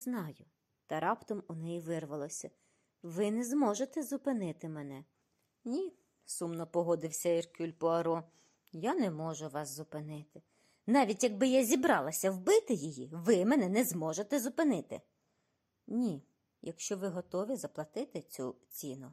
знаю. Та раптом у неї вирвалося. Ви не зможете зупинити мене. Ні, сумно погодився Іркюль Пуаро. Я не можу вас зупинити. Навіть якби я зібралася вбити її, ви мене не зможете зупинити. Ні, якщо ви готові заплатити цю ціну.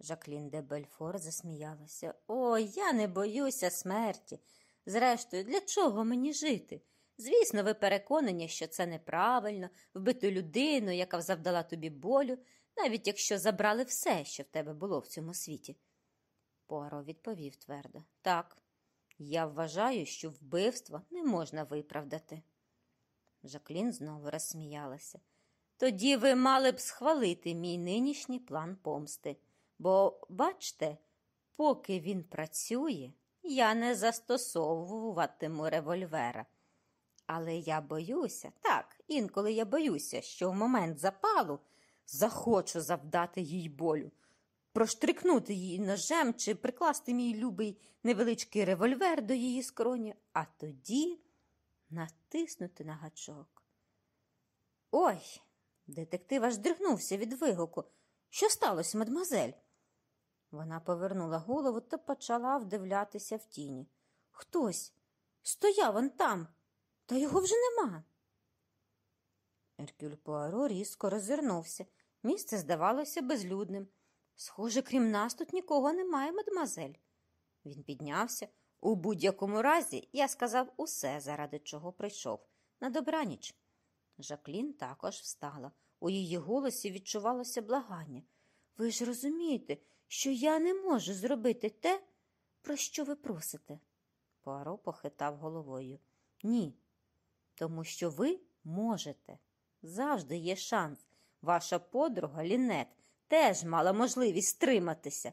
Жаклін де Бельфор засміялася. Ой, я не боюся смерті. Зрештою, для чого мені жити? Звісно, ви переконані, що це неправильно, вбити людину, яка завдала тобі болю, навіть якщо забрали все, що в тебе було в цьому світі. Пуаро відповів твердо. Так, я вважаю, що вбивство не можна виправдати. Жаклін знову розсміялася. Тоді ви мали б схвалити мій нинішній план помсти. Бо, бачте, поки він працює, я не застосовуватиму револьвера. Але я боюся, так, інколи я боюся, що в момент запалу захочу завдати їй болю, проштрикнути її ножем чи прикласти мій любий невеличкий револьвер до її скроні, а тоді натиснути на гачок. Ой, детектив аж дригнувся від вигуку. Що сталося, мадмазель? Вона повернула голову та почала вдивлятися в тіні. Хтось стояв он там, та його вже нема. Еркюль Пуаро різко розвернувся. Місце здавалося безлюдним. Схоже, крім нас тут нікого немає, мадмазель. Він піднявся. У будь-якому разі я сказав усе, заради чого прийшов. На добраніч. Жаклін також встала. У її голосі відчувалося благання. Ви ж розумієте, що я не можу зробити те, про що ви просите. Пуаро похитав головою. Ні, тому що ви можете. Завжди є шанс. Ваша подруга Лінет теж мала можливість стриматися,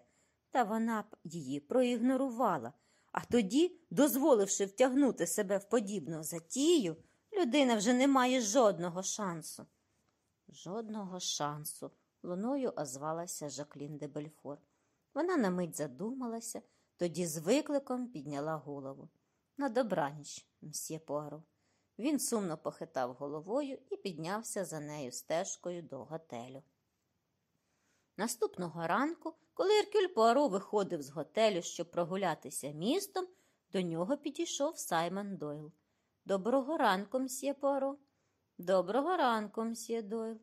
та вона б її проігнорувала. А тоді, дозволивши втягнути себе в подібну затію, людина вже не має жодного шансу. Жодного шансу, луною озвалася Жаклін де Бельфор. Вона на мить задумалася, тоді з викликом підняла голову. На добраніч, мсьє Пуаро. Він сумно похитав головою і піднявся за нею стежкою до готелю. Наступного ранку, коли Еркюль Пуаро виходив з готелю, щоб прогулятися містом, до нього підійшов Саймон Дойл. Доброго ранку, мсьє Пуаро. Доброго ранку, мсьє Дойл.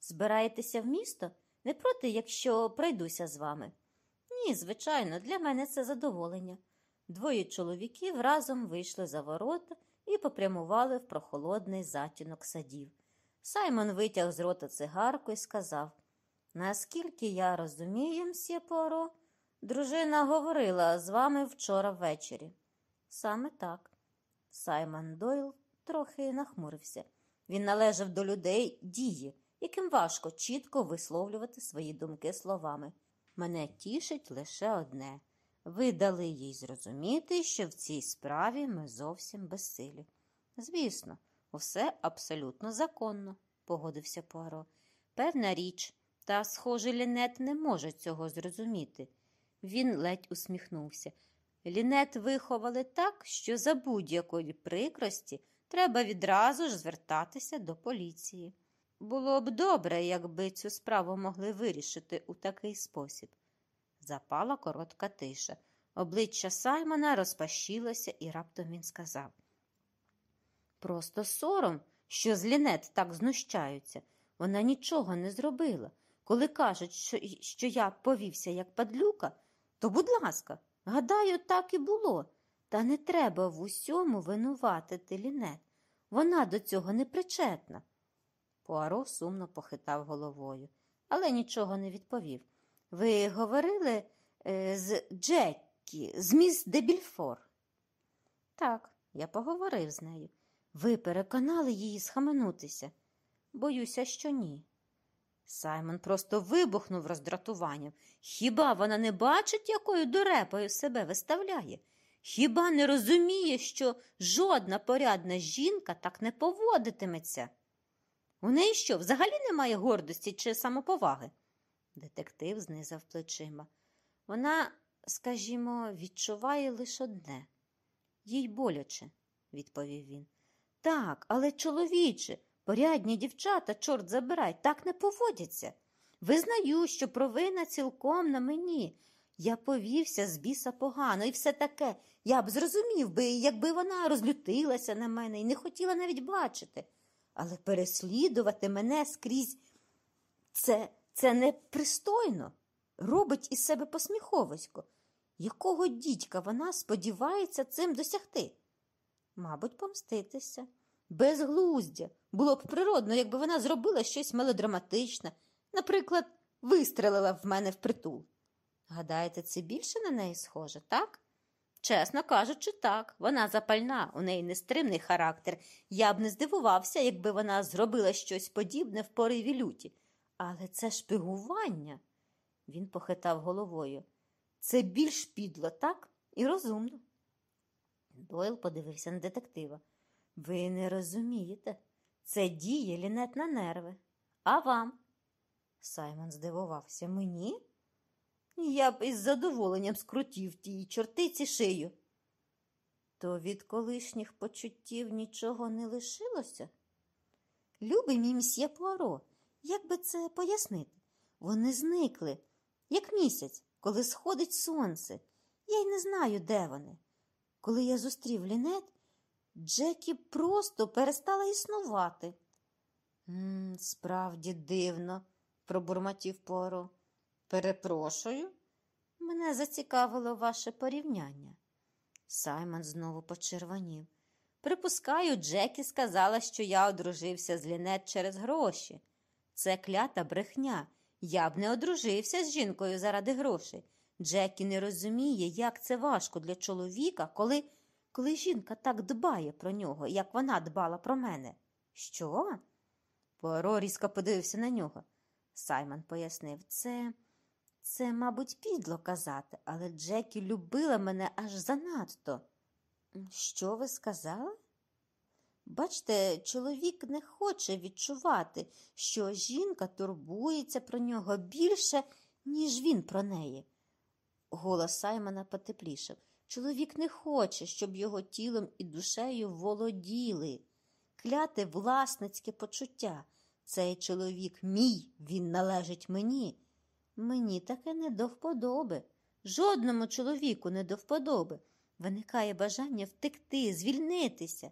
Збираєтеся в місто? Не проти, якщо пройдуся з вами? Ні, звичайно, для мене це задоволення. Двоє чоловіків разом вийшли за ворота і попрямували в прохолодний затінок садів. Саймон витяг з рота цигарку і сказав Наскільки я розумію, мсьє Поро, дружина говорила з вами вчора ввечері. Саме так. Саймон Дойл трохи нахмурився. Він належав до людей дії, яким важко чітко висловлювати свої думки словами. Мене тішить лише одне. Ви дали їй зрозуміти, що в цій справі ми зовсім безсилі. Звісно, усе абсолютно законно, погодився Пуаро. Певна річ, та, схоже, Лінет не може цього зрозуміти. Він ледь усміхнувся. Лінет виховали так, що за будь-якої прикрості треба відразу ж звертатися до поліції. Було б добре, якби цю справу могли вирішити у такий спосіб. Запала коротка тиша. Обличчя Саймона розпашілося, і раптом він сказав Просто сором, що з Лінет так знущаються. Вона нічого не зробила. Коли кажуть, що, що я повівся як падлюка, то, будь ласка, гадаю, так і було. Та не треба в усьому винуватити Лінет. Вона до цього не причетна. Пуаро сумно похитав головою, але нічого не відповів. Ви говорили е, з Джеккі, з міс Дебільфор? Так, я поговорив з нею. Ви переконали її схаменутися? Боюся, що ні. Саймон просто вибухнув роздратуванням. Хіба вона не бачить, якою дурепою себе виставляє? Хіба не розуміє, що жодна порядна жінка так не поводитиметься? У неї що, взагалі немає гордості чи самоповаги? Детектив знизав плечима. Вона, скажімо, відчуває лише одне. Їй боляче, відповів він. Так, але чоловіче, Порядні дівчата, чорт забирай, так не поводяться. Визнаю, що провина цілком на мені. Я повівся з біса погано і все таке. Я б зрозумів би, якби вона розлютилася на мене і не хотіла навіть бачити. Але переслідувати мене скрізь це, це непристойно. Робить із себе посміховисько. Якого дідька вона сподівається цим досягти? Мабуть, помститися. Безглуздя. Було б природно, якби вона зробила щось мелодраматичне, наприклад, вистрелила в мене впритул. Гадаєте, це більше на неї схоже, так? Чесно кажучи, так. Вона запальна, у неї нестримний характер. Я б не здивувався, якби вона зробила щось подібне в пориві люті. Але це шпигування. Він похитав головою. Це більш підло, так? І розумно. Дойл подивився на детектива. Ви не розумієте. Це діє лінет на нерви. А вам? Саймон здивувався. Мені? Я б із задоволенням скрутів тій чортиці шию. То від колишніх почуттів нічого не лишилося? Любий мій мсьє Пуаро, як би це пояснити? Вони зникли, як місяць, коли сходить сонце. Я й не знаю, де вони. Коли я зустрів лінет, Джекі просто перестала існувати. «М, Справді дивно, пробурмотів Поро. Перепрошую, мене зацікавило ваше порівняння. Саймон знову почервонів. Припускаю, Джекі сказала, що я одружився з Лінет через гроші. Це клята брехня. Я б не одружився з жінкою заради грошей. Джекі не розуміє, як це важко для чоловіка, коли, коли жінка так дбає про нього, як вона дбала про мене. Що? Поро різко подивився на нього. Саймон пояснив, це, це, мабуть, підло казати, але Джекі любила мене аж занадто. Що ви сказали? Бачте, чоловік не хоче відчувати, що жінка турбується про нього більше, ніж він про неї. Голос Саймона потеплішав. Чоловік не хоче, щоб його тілом і душею володіли. Кляте власницьке почуття. Цей чоловік мій, він належить мені. Мені таке не до вподоби. Жодному чоловіку не до вподоби. Виникає бажання втекти, звільнитися.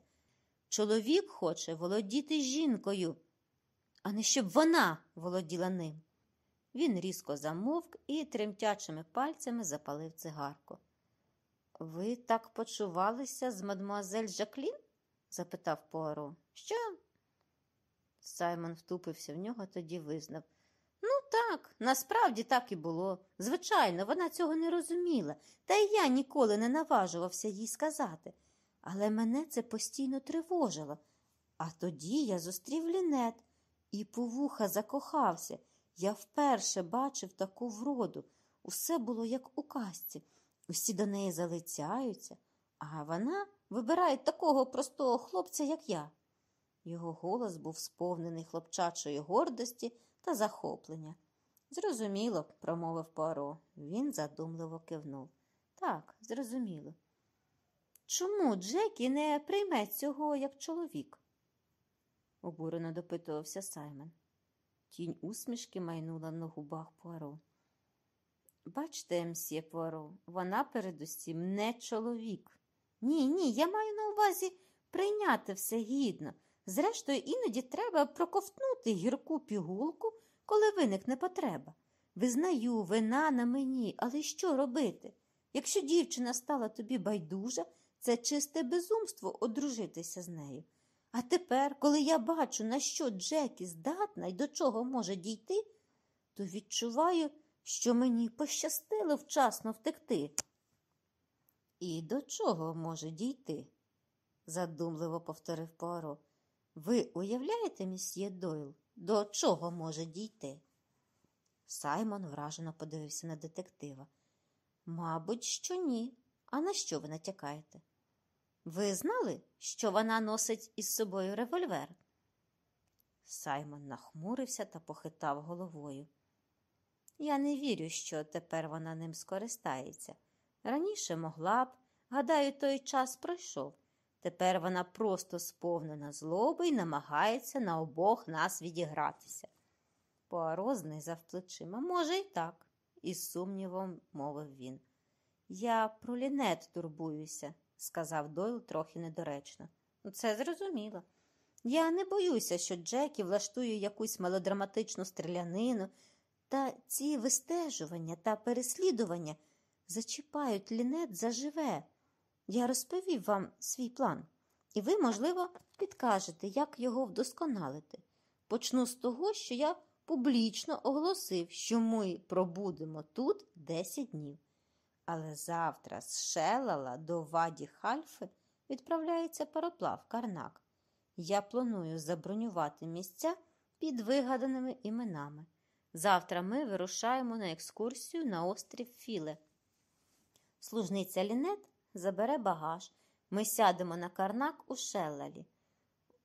Чоловік хоче володіти жінкою, а не щоб вона володіла ним. Він різко замовк і тремтячими пальцями запалив цигарку. Ви так почувалися з мадмуазель Жаклін? запитав Пуаро. Що? Саймон втупився в нього, тоді визнав. Ну, так, насправді так і було. Звичайно, вона цього не розуміла, та й я ніколи не наважувався їй сказати. Але мене це постійно тривожило. А тоді я зустрів лінет і по вуха закохався. Я вперше бачив таку вроду. Усе було як у казці. Усі до неї залицяються, а вона вибирає такого простого хлопця, як я. Його голос був сповнений хлопчачої гордості та захоплення. Зрозуміло, промовив Пуаро. Він задумливо кивнув. Так, зрозуміло. Чому Джекі не прийме цього як чоловік? обурено допитувався Саймон. Тінь усмішки майнула на губах Пуаро. Бачте, мсьє Пуаро, вона передусім не чоловік. Ні, ні, я маю на увазі прийняти все гідно. Зрештою, іноді треба проковтнути гірку пігулку, коли виникне потреба. Визнаю, вина на мені, але що робити? Якщо дівчина стала тобі байдужа, це чисте безумство одружитися з нею. А тепер, коли я бачу, на що Джекі здатна і до чого може дійти, то відчуваю, що мені пощастило вчасно втекти. І до чого може дійти? задумливо повторив Пуаро. Ви уявляєте, місьє Дойл, до чого може дійти? Саймон вражено подивився на детектива. Мабуть, що ні. А на що ви натякаєте? Ви знали, що вона носить із собою револьвер? Саймон нахмурився та похитав головою. Я не вірю, що тепер вона ним скористається. Раніше могла б, гадаю, той час пройшов. Тепер вона просто сповнена злоби і намагається на обох нас відігратися. Пуаро знизав плечима. Може, і так, із сумнівом мовив він. Я про лінет турбуюся, сказав Дойл трохи недоречно. «Ну, Це зрозуміло. Я не боюся, що Джекі влаштує якусь мелодраматичну стрілянину, та ці вистежування та переслідування зачіпають лінет заживе. Я розповів вам свій план, і ви, можливо, підкажете, як його вдосконалити. Почну з того, що я публічно оголосив, що ми пробудемо тут 10 днів. Але завтра з Шелала до Ваді Хальфи відправляється пароплав Карнак. Я планую забронювати місця під вигаданими іменами. Завтра ми вирушаємо на екскурсію на острів Філе. Служниця Лінет забере багаж. Ми сядемо на карнак у Шеллалі.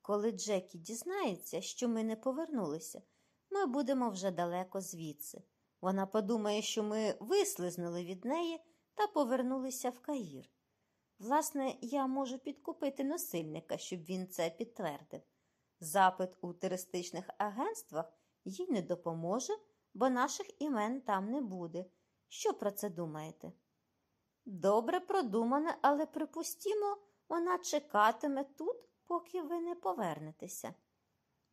Коли Джекі дізнається, що ми не повернулися, ми будемо вже далеко звідси. Вона подумає, що ми вислизнули від неї та повернулися в Каїр. Власне, я можу підкупити насильника, щоб він це підтвердив. Запит у туристичних агентствах їй не допоможе, бо наших імен там не буде. Що про це думаєте? Добре продумане, але припустімо, вона чекатиме тут, поки ви не повернетеся.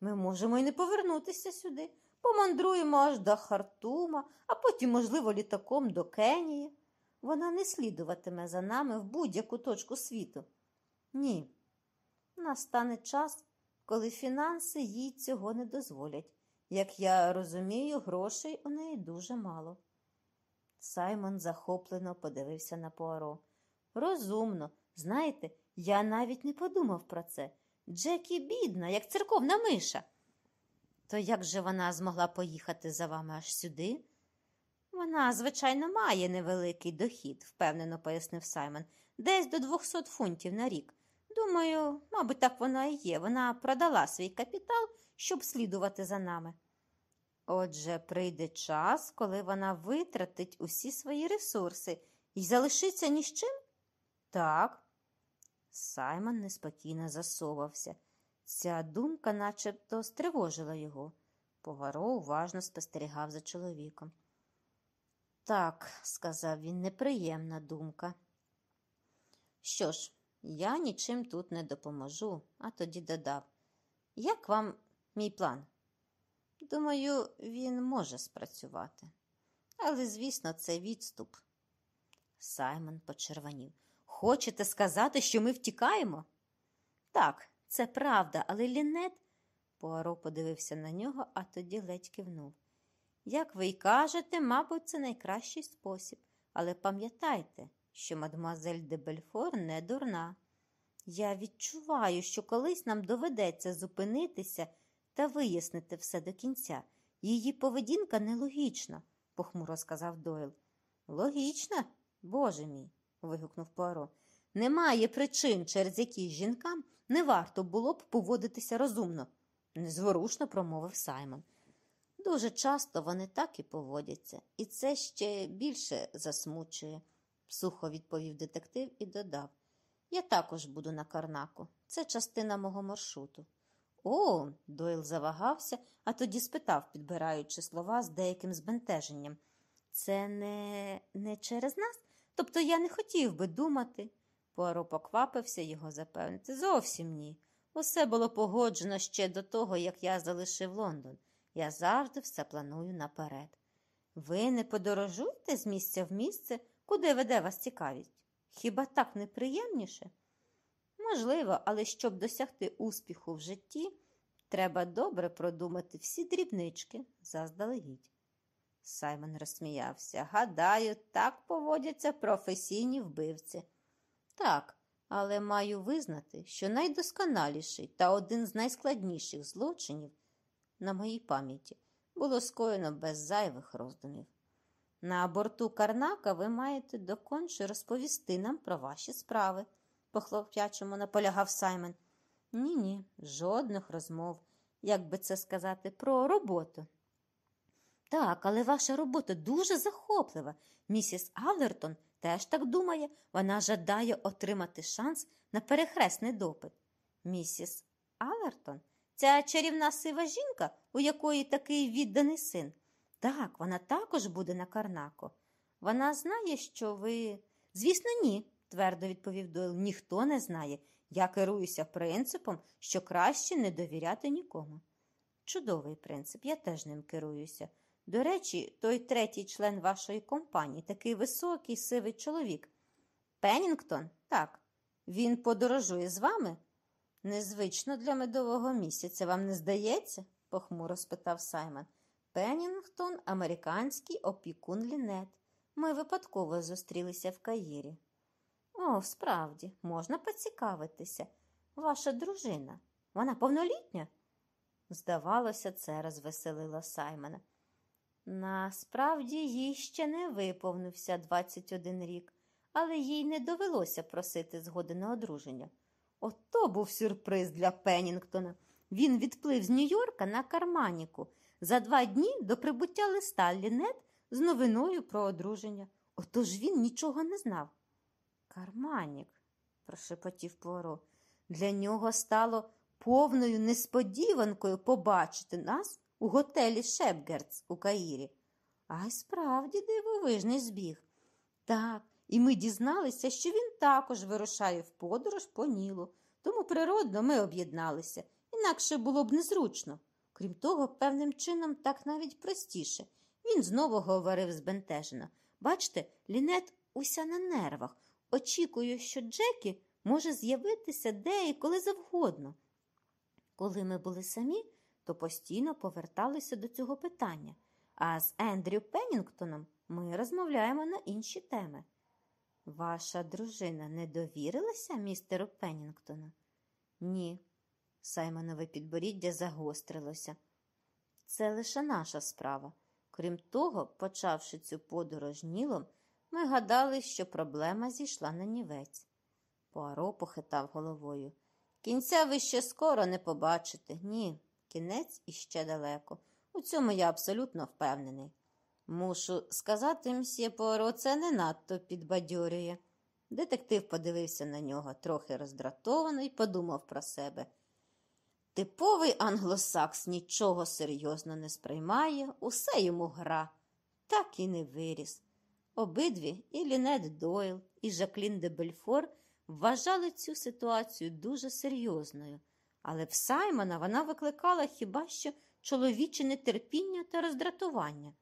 Ми можемо й не повернутися сюди. Помандруємо аж до Хартума, а потім, можливо, літаком до Кенії. Вона не слідуватиме за нами в будь-яку точку світу. Ні. Настане час, коли фінанси їй цього не дозволять. Як я розумію, грошей у неї дуже мало. Саймон захоплено подивився на Пуаро. Розумно, знаєте, я навіть не подумав про це. Джекі бідна, як церковна миша. То як же вона змогла поїхати за вами аж сюди? Вона, звичайно, має невеликий дохід, впевнено пояснив Саймон, десь до 200 фунтів на рік. Думаю, мабуть, так вона і є. Вона продала свій капітал, щоб слідувати за нами. Отже, прийде час, коли вона витратить усі свої ресурси і залишиться ні з чим? Так. Саймон неспокійно засовався. Ця думка начебто стривожила його. Поваро уважно спостерігав за чоловіком. Так, сказав він, неприємна думка. Що ж, я нічим тут не допоможу, а тоді додав. Як вам мій план? Думаю, він може спрацювати. Але, звісно, це відступ. Саймон почервонів. Хочете сказати, що ми втікаємо? Так, це правда, але Лінет. Пуаро подивився на нього, а тоді ледь кивнув. Як ви й кажете, мабуть, це найкращий спосіб, але пам'ятайте, що мадемуазель де Бельфор не дурна. Я відчуваю, що колись нам доведеться зупинитися та вияснити все до кінця. Її поведінка нелогічна, похмуро сказав Дойл. Логічна, боже мій, вигукнув Пуаро. Немає причин, через які жінкам не варто було б поводитися розумно, незворушно промовив Саймон. Дуже часто вони так і поводяться, і це ще більше засмучує, сухо відповів детектив і додав. Я також буду на Карнаку. Це частина мого маршруту. О, Дойл завагався, а тоді спитав, підбираючи слова з деяким збентеженням. Це не, не через нас? Тобто я не хотів би думати. Пуаро поквапився його запевнити. Зовсім ні. Усе було погоджено ще до того, як я залишив Лондон. Я завжди все планую наперед. Ви не подорожуєте з місця в місце, куди веде вас цікавість? Хіба так неприємніше? Можливо, але щоб досягти успіху в житті, треба добре продумати всі дрібнички заздалегідь. Саймон розсміявся. Гадаю, так поводяться професійні вбивці. Так, але маю визнати, що найдосконаліший та один з найскладніших злочинів на моїй пам'яті було скоєно без зайвих роздумів. На борту Карнака ви маєте доконче розповісти нам про ваші справи, по хлоп'ячому наполягав Саймон. Ні, ні, жодних розмов, як би це сказати, про роботу. Так, але ваша робота дуже захоплива. Місіс Аллертон теж так думає, вона жадає отримати шанс на перехресний допит. Місіс Алертон, ця чарівна сива жінка, у якої такий відданий син. Так, вона також буде на Карнако. Вона знає, що ви. Звісно, ні, твердо відповів Дойл. Ніхто не знає. Я керуюся принципом, що краще не довіряти нікому. Чудовий принцип, я теж ним керуюся. До речі, той третій член вашої компанії, такий високий, сивий чоловік. Пеннінгтон? Так. Він подорожує з вами? Незвично для медового місяця, вам не здається? похмуро спитав Саймон. Пеннінгтон американський опікун Лінет. Ми випадково зустрілися в Каїрі. О, справді, можна поцікавитися. Ваша дружина, вона повнолітня? Здавалося, це розвеселило Саймона. Насправді, їй ще не виповнився 21 рік, але їй не довелося просити згоди на одруження. Ото був сюрприз для Пеннінгтона. Він відплив з Нью-Йорка на Карманіку за два дні до прибуття листа Лінет з новиною про одруження. Отож він нічого не знав. Карманік, прошепотів Пуаро, для нього стало повною несподіванкою побачити нас у готелі Шепгерц у Каїрі. А й справді дивовижний збіг. Так, і ми дізналися, що він також вирушає в подорож по Нілу, тому природно ми об'єдналися, інакше було б незручно. Крім того, певним чином так навіть простіше. Він знову говорив збентежено. Бачте, лінет уся на нервах. Очікую, що Джекі може з'явитися де і коли завгодно. Коли ми були самі, то постійно поверталися до цього питання, а з Ендрю Пеннінгтоном ми розмовляємо на інші теми. Ваша дружина не довірилася містеру Пеннінгтону? Ні. Саймонове підборіддя загострилося. Це лише наша справа. Крім того, почавши цю подорож Нілом, ми гадали, що проблема зійшла на нівець. Пуаро похитав головою. Кінця ви ще скоро не побачите. Ні, кінець іще далеко. У цьому я абсолютно впевнений. Мушу сказати, мсьє Пуаро, це не надто підбадьорює. Детектив подивився на нього трохи роздратовано і подумав про себе. Типовий англосакс нічого серйозно не сприймає, усе йому гра, так і не виріс. Обидві і Лінет Дойл, і Жаклін де Бельфор вважали цю ситуацію дуже серйозною, але в Саймона вона викликала хіба що чоловіче нетерпіння та роздратування.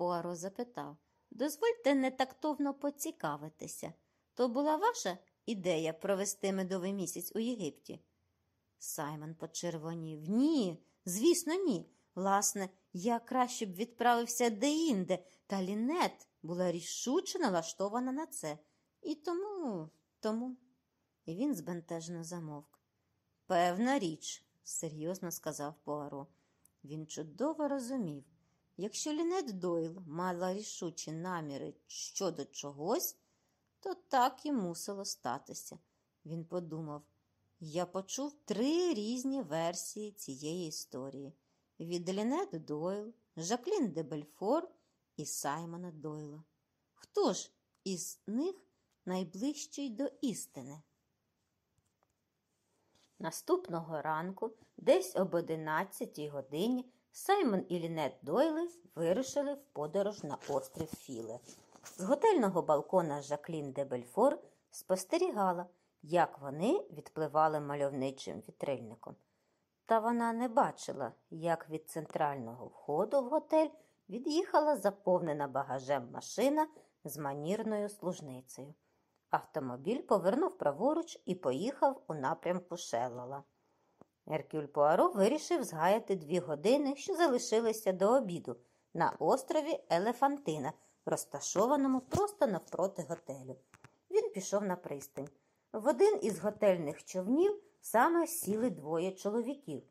Пуаро запитав дозвольте нетактовно поцікавитися. То була ваша ідея провести медовий місяць у Єгипті? Саймон почервонів. Ні, звісно, ні. Власне, я краще б відправився деінде, та лінет була рішуче налаштована на це. І тому, тому. І він збентежено замовк. Певна річ, серйозно сказав Пуаро. Він чудово розумів. Якщо Лінет Дойл мала рішучі наміри щодо чогось, то так і мусило статися. Він подумав. Я почув три різні версії цієї історії від Лінет Дойл, Жаклін де Бельфор і Саймона Дойла. Хто ж із них найближчий до істини? Наступного ранку, десь об 11 годині, Саймон і Лінет Дойли вирушили в подорож на острів Філе. З готельного балкона Жаклін де Бельфор спостерігала як вони відпливали мальовничим вітрильником. Та вона не бачила, як від центрального входу в готель від'їхала заповнена багажем машина з манірною служницею. Автомобіль повернув праворуч і поїхав у напрямку Шелола. Еркюль Пуаро вирішив згаяти дві години, що залишилися до обіду, на острові Елефантина, розташованому просто навпроти готелю. Він пішов на пристань. В один із готельних човнів саме сіли двоє чоловіків.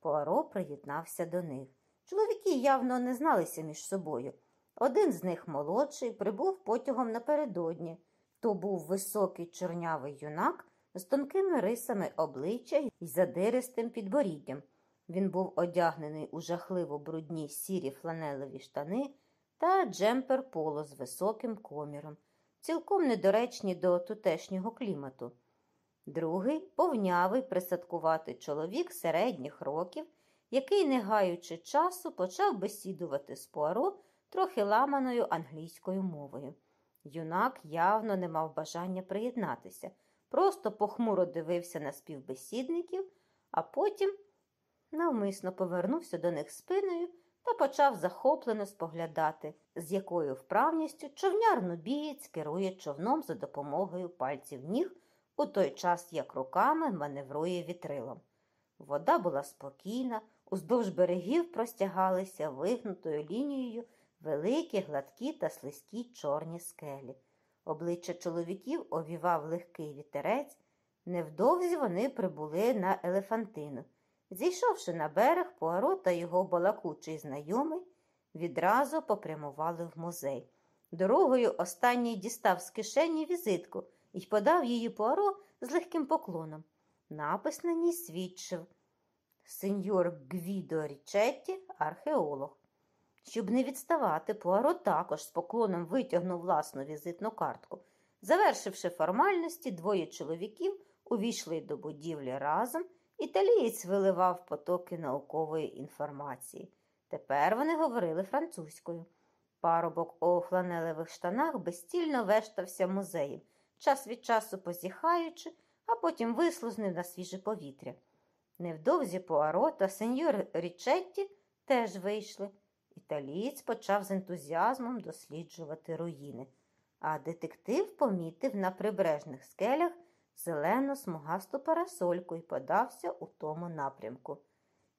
Пуаро приєднався до них. Чоловіки явно не зналися між собою. Один з них молодший, прибув потягом напередодні. То був високий чорнявий юнак з тонкими рисами обличчя і задиристим підборіддям. Він був одягнений у жахливо брудні сірі фланелеві штани та джемпер поло з високим коміром, цілком недоречні до тутешнього клімату. Другий повнявий присадкуватий чоловік середніх років, який, не гаючи часу, почав бесідувати з Пуаро трохи ламаною англійською мовою. Юнак явно не мав бажання приєднатися, просто похмуро дивився на співбесідників, а потім навмисно повернувся до них спиною та почав захоплено споглядати, з якою вправністю човняр нубієць керує човном за допомогою пальців ніг, у той час як руками маневрує вітрилом. Вода була спокійна, уздовж берегів простягалися вигнутою лінією великі, гладкі та слизькі чорні скелі. Обличчя чоловіків овівав легкий вітерець. Невдовзі вони прибули на Елефантину. Зійшовши на берег, Пуаро та його балакучий знайомий відразу попрямували в музей. Дорогою останній дістав з кишені візитку і подав її Пуаро з легким поклоном. Напис на ній свідчив сеньор Гвідо Річетті, археолог. Щоб не відставати, Пуаро також з поклоном витягнув власну візитну картку. Завершивши формальності, двоє чоловіків увійшли до будівлі разом. Італієць виливав потоки наукової інформації. Тепер вони говорили французькою. Парубок у фланелевих штанах безстільно вештався музеєм, час від часу позіхаючи, а потім вислузнив на свіже повітря. Невдовзі Пуаро та сеньор Річетті теж вийшли. Італієць почав з ентузіазмом досліджувати руїни, а детектив помітив на прибережних скелях зелену смугасту парасольку і подався у тому напрямку.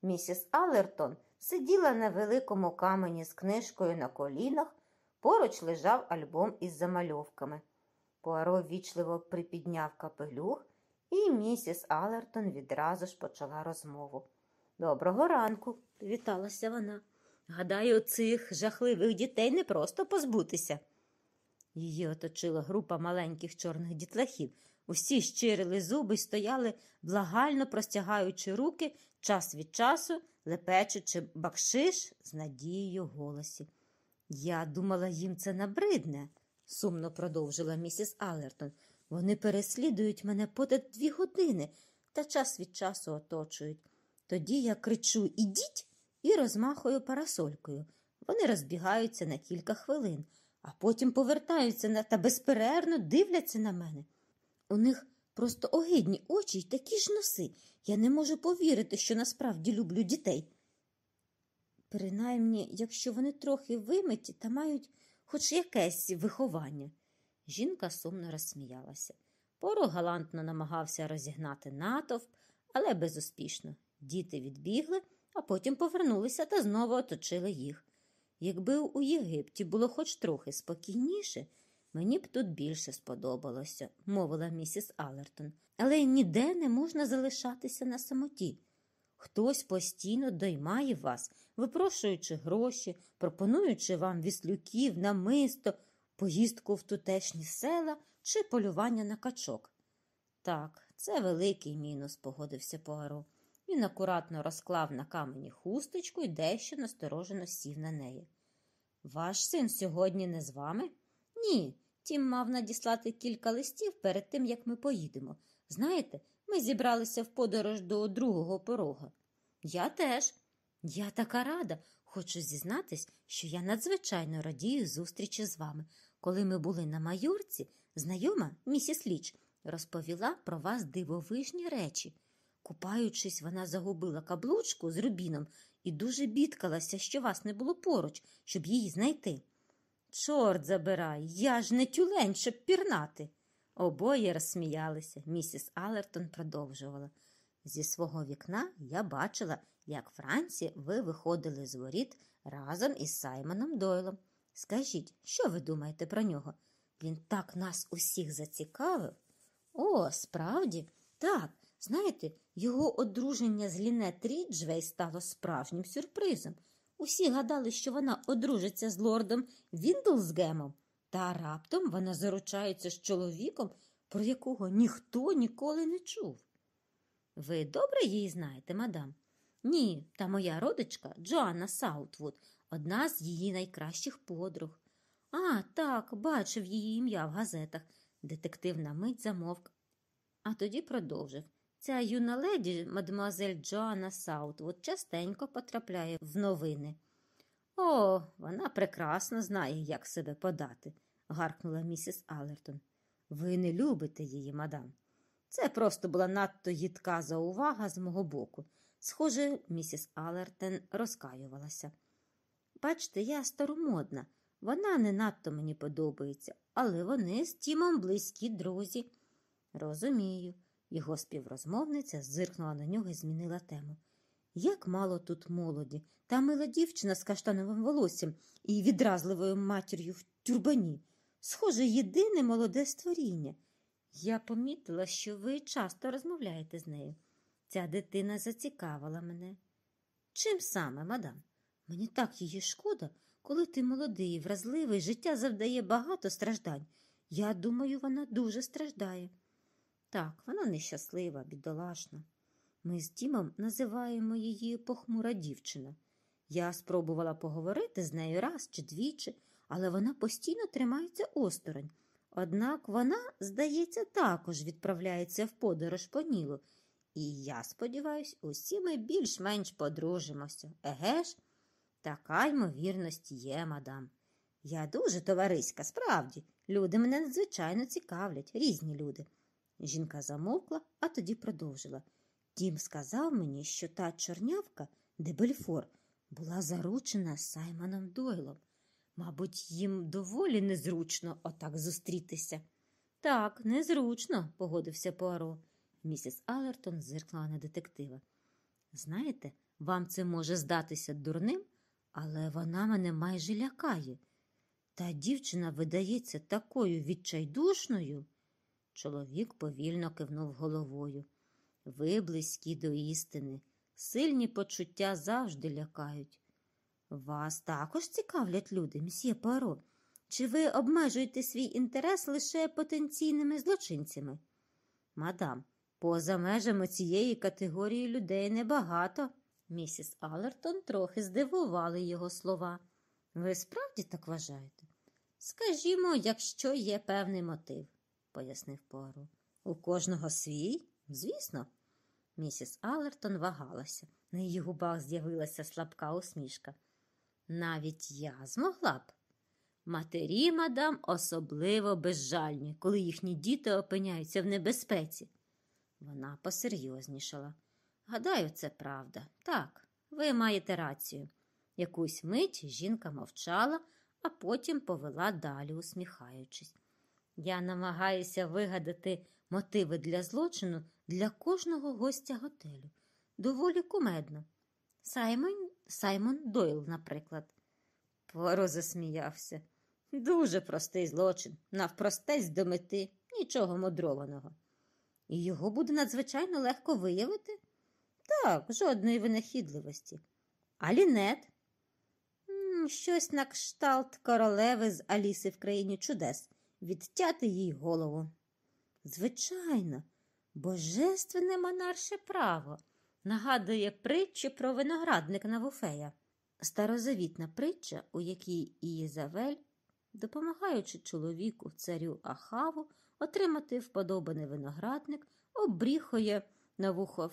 Місіс Алертон сиділа на великому камені з книжкою на колінах, поруч лежав альбом із замальовками. Пуаро ввічливо припідняв капелюх, і місіс Алертон відразу ж почала розмову. Доброго ранку, віталася вона. Гадаю, цих жахливих дітей не просто позбутися. Її оточила група маленьких чорних дітлахів. Усі щирили зуби й стояли, благально простягаючи руки час від часу, лепечучи бакшиш з надією в голосі. Я думала, їм це набридне, сумно продовжила місіс Алертон. Вони переслідують мене понад дві години та час від часу оточують. Тоді я кричу Ідіть і розмахую парасолькою. Вони розбігаються на кілька хвилин, а потім повертаються на та безперервно дивляться на мене. У них просто огидні очі й такі ж носи. Я не можу повірити, що насправді люблю дітей. Принаймні, якщо вони трохи вимиті та мають хоч якесь виховання. Жінка сумно розсміялася. Поро галантно намагався розігнати натовп, але безуспішно. Діти відбігли, а потім повернулися та знову оточили їх. Якби у Єгипті було хоч трохи спокійніше, мені б тут більше сподобалося, мовила місіс Алертон. Але ніде не можна залишатися на самоті. Хтось постійно доймає вас, випрошуючи гроші, пропонуючи вам віслюків, намисто, поїздку в тутешні села чи полювання на качок. Так, це великий мінус, погодився Пуаро. Він акуратно розклав на камені хусточку і дещо насторожено сів на неї. Ваш син сьогодні не з вами? Ні. Тім мав надіслати кілька листів перед тим, як ми поїдемо. Знаєте, ми зібралися в подорож до другого порога. Я теж. Я така рада. Хочу зізнатись, що я надзвичайно радію зустрічі з вами. Коли ми були на майорці, знайома місіс Ліч розповіла про вас дивовижні речі. Купаючись, вона загубила каблучку з рубіном і дуже бідкалася, що вас не було поруч, щоб її знайти. Чорт забирай, я ж не тюлень, щоб пірнати. Обоє розсміялися. Місіс Алертон продовжувала. Зі свого вікна я бачила, як Франці ви виходили з воріт разом із Саймоном Дойлом. Скажіть, що ви думаєте про нього? Він так нас усіх зацікавив. О, справді, так. Знаєте, його одруження з Лінет Ріджвей стало справжнім сюрпризом. Усі гадали, що вона одружиться з лордом Віндлсгемом, та раптом вона заручається з чоловіком, про якого ніхто ніколи не чув. Ви добре її знаєте, мадам? Ні, та моя родичка Джоанна Саутвуд, одна з її найкращих подруг. А, так, бачив її ім'я в газетах. Детектив на мить замовк, а тоді продовжив. Ця юна леді, мадемуазель Джоанна Саутвуд, частенько потрапляє в новини. О, вона прекрасно знає, як себе подати, гаркнула місіс Алертон. Ви не любите її, мадам. Це просто була надто їдка заувага з мого боку. Схоже, місіс Алертон розкаювалася. Бачте, я старомодна, вона не надто мені подобається, але вони з Тімом близькі друзі. Розумію. Його співрозмовниця зиркнула на нього і змінила тему. Як мало тут молоді, та мила дівчина з каштановим волоссям і відразливою матір'ю в тюрбані. Схоже, єдине молоде створіння. Я помітила, що ви часто розмовляєте з нею. Ця дитина зацікавила мене. Чим саме, мадам? Мені так її шкода, коли ти молодий, вразливий, життя завдає багато страждань. Я думаю, вона дуже страждає. Так, вона нещаслива, бідолашна. Ми з Тімом називаємо її похмура дівчина. Я спробувала поговорити з нею раз чи двічі, але вона постійно тримається осторонь. Однак вона, здається, також відправляється в подорож по Нілу. І я сподіваюся, усі ми більш-менш подружимося. Еге ж? Така ймовірність є, мадам. Я дуже товариська, справді. Люди мене надзвичайно цікавлять, різні люди. Жінка замовкла, а тоді продовжила. Тім сказав мені, що та чорнявка, де Бельфор, була заручена Саймоном Дойлом. Мабуть, їм доволі незручно отак зустрітися. Так, незручно, погодився Пуаро. Місіс Алертон зиркнула на детектива. Знаєте, вам це може здатися дурним, але вона мене майже лякає. Та дівчина видається такою відчайдушною. Чоловік повільно кивнув головою. Ви близькі до істини, сильні почуття завжди лякають. Вас також цікавлять люди, мсьє Паро? Чи ви обмежуєте свій інтерес лише потенційними злочинцями? Мадам, поза межами цієї категорії людей небагато. Місіс Алертон трохи здивували його слова. Ви справді так вважаєте? Скажімо, якщо є певний мотив, пояснив Пуаро. У кожного свій, звісно. Місіс Алертон вагалася. На її губах з'явилася слабка усмішка. Навіть я змогла б. Матері, мадам, особливо безжальні, коли їхні діти опиняються в небезпеці. Вона посерйознішала. Гадаю, це правда. Так, ви маєте рацію. Якусь мить жінка мовчала, а потім повела далі, усміхаючись. Я намагаюся вигадати мотиви для злочину для кожного гостя готелю. Доволі кумедно. Саймон Саймон Дойл, наприклад. Поро засміявся. Дуже простий злочин, навпростець до мети, нічого мудрованого. І його буде надзвичайно легко виявити? Так, жодної винахідливості. А лінет? Щось на кшталт королеви з Аліси в країні чудес, відтяти їй голову. Звичайно, божественне монарше право нагадує притчу про виноградник Навуфея. Старозавітна притча, у якій Ієзавель, допомагаючи чоловіку царю Ахаву отримати вподобаний виноградник, обріхує на вухо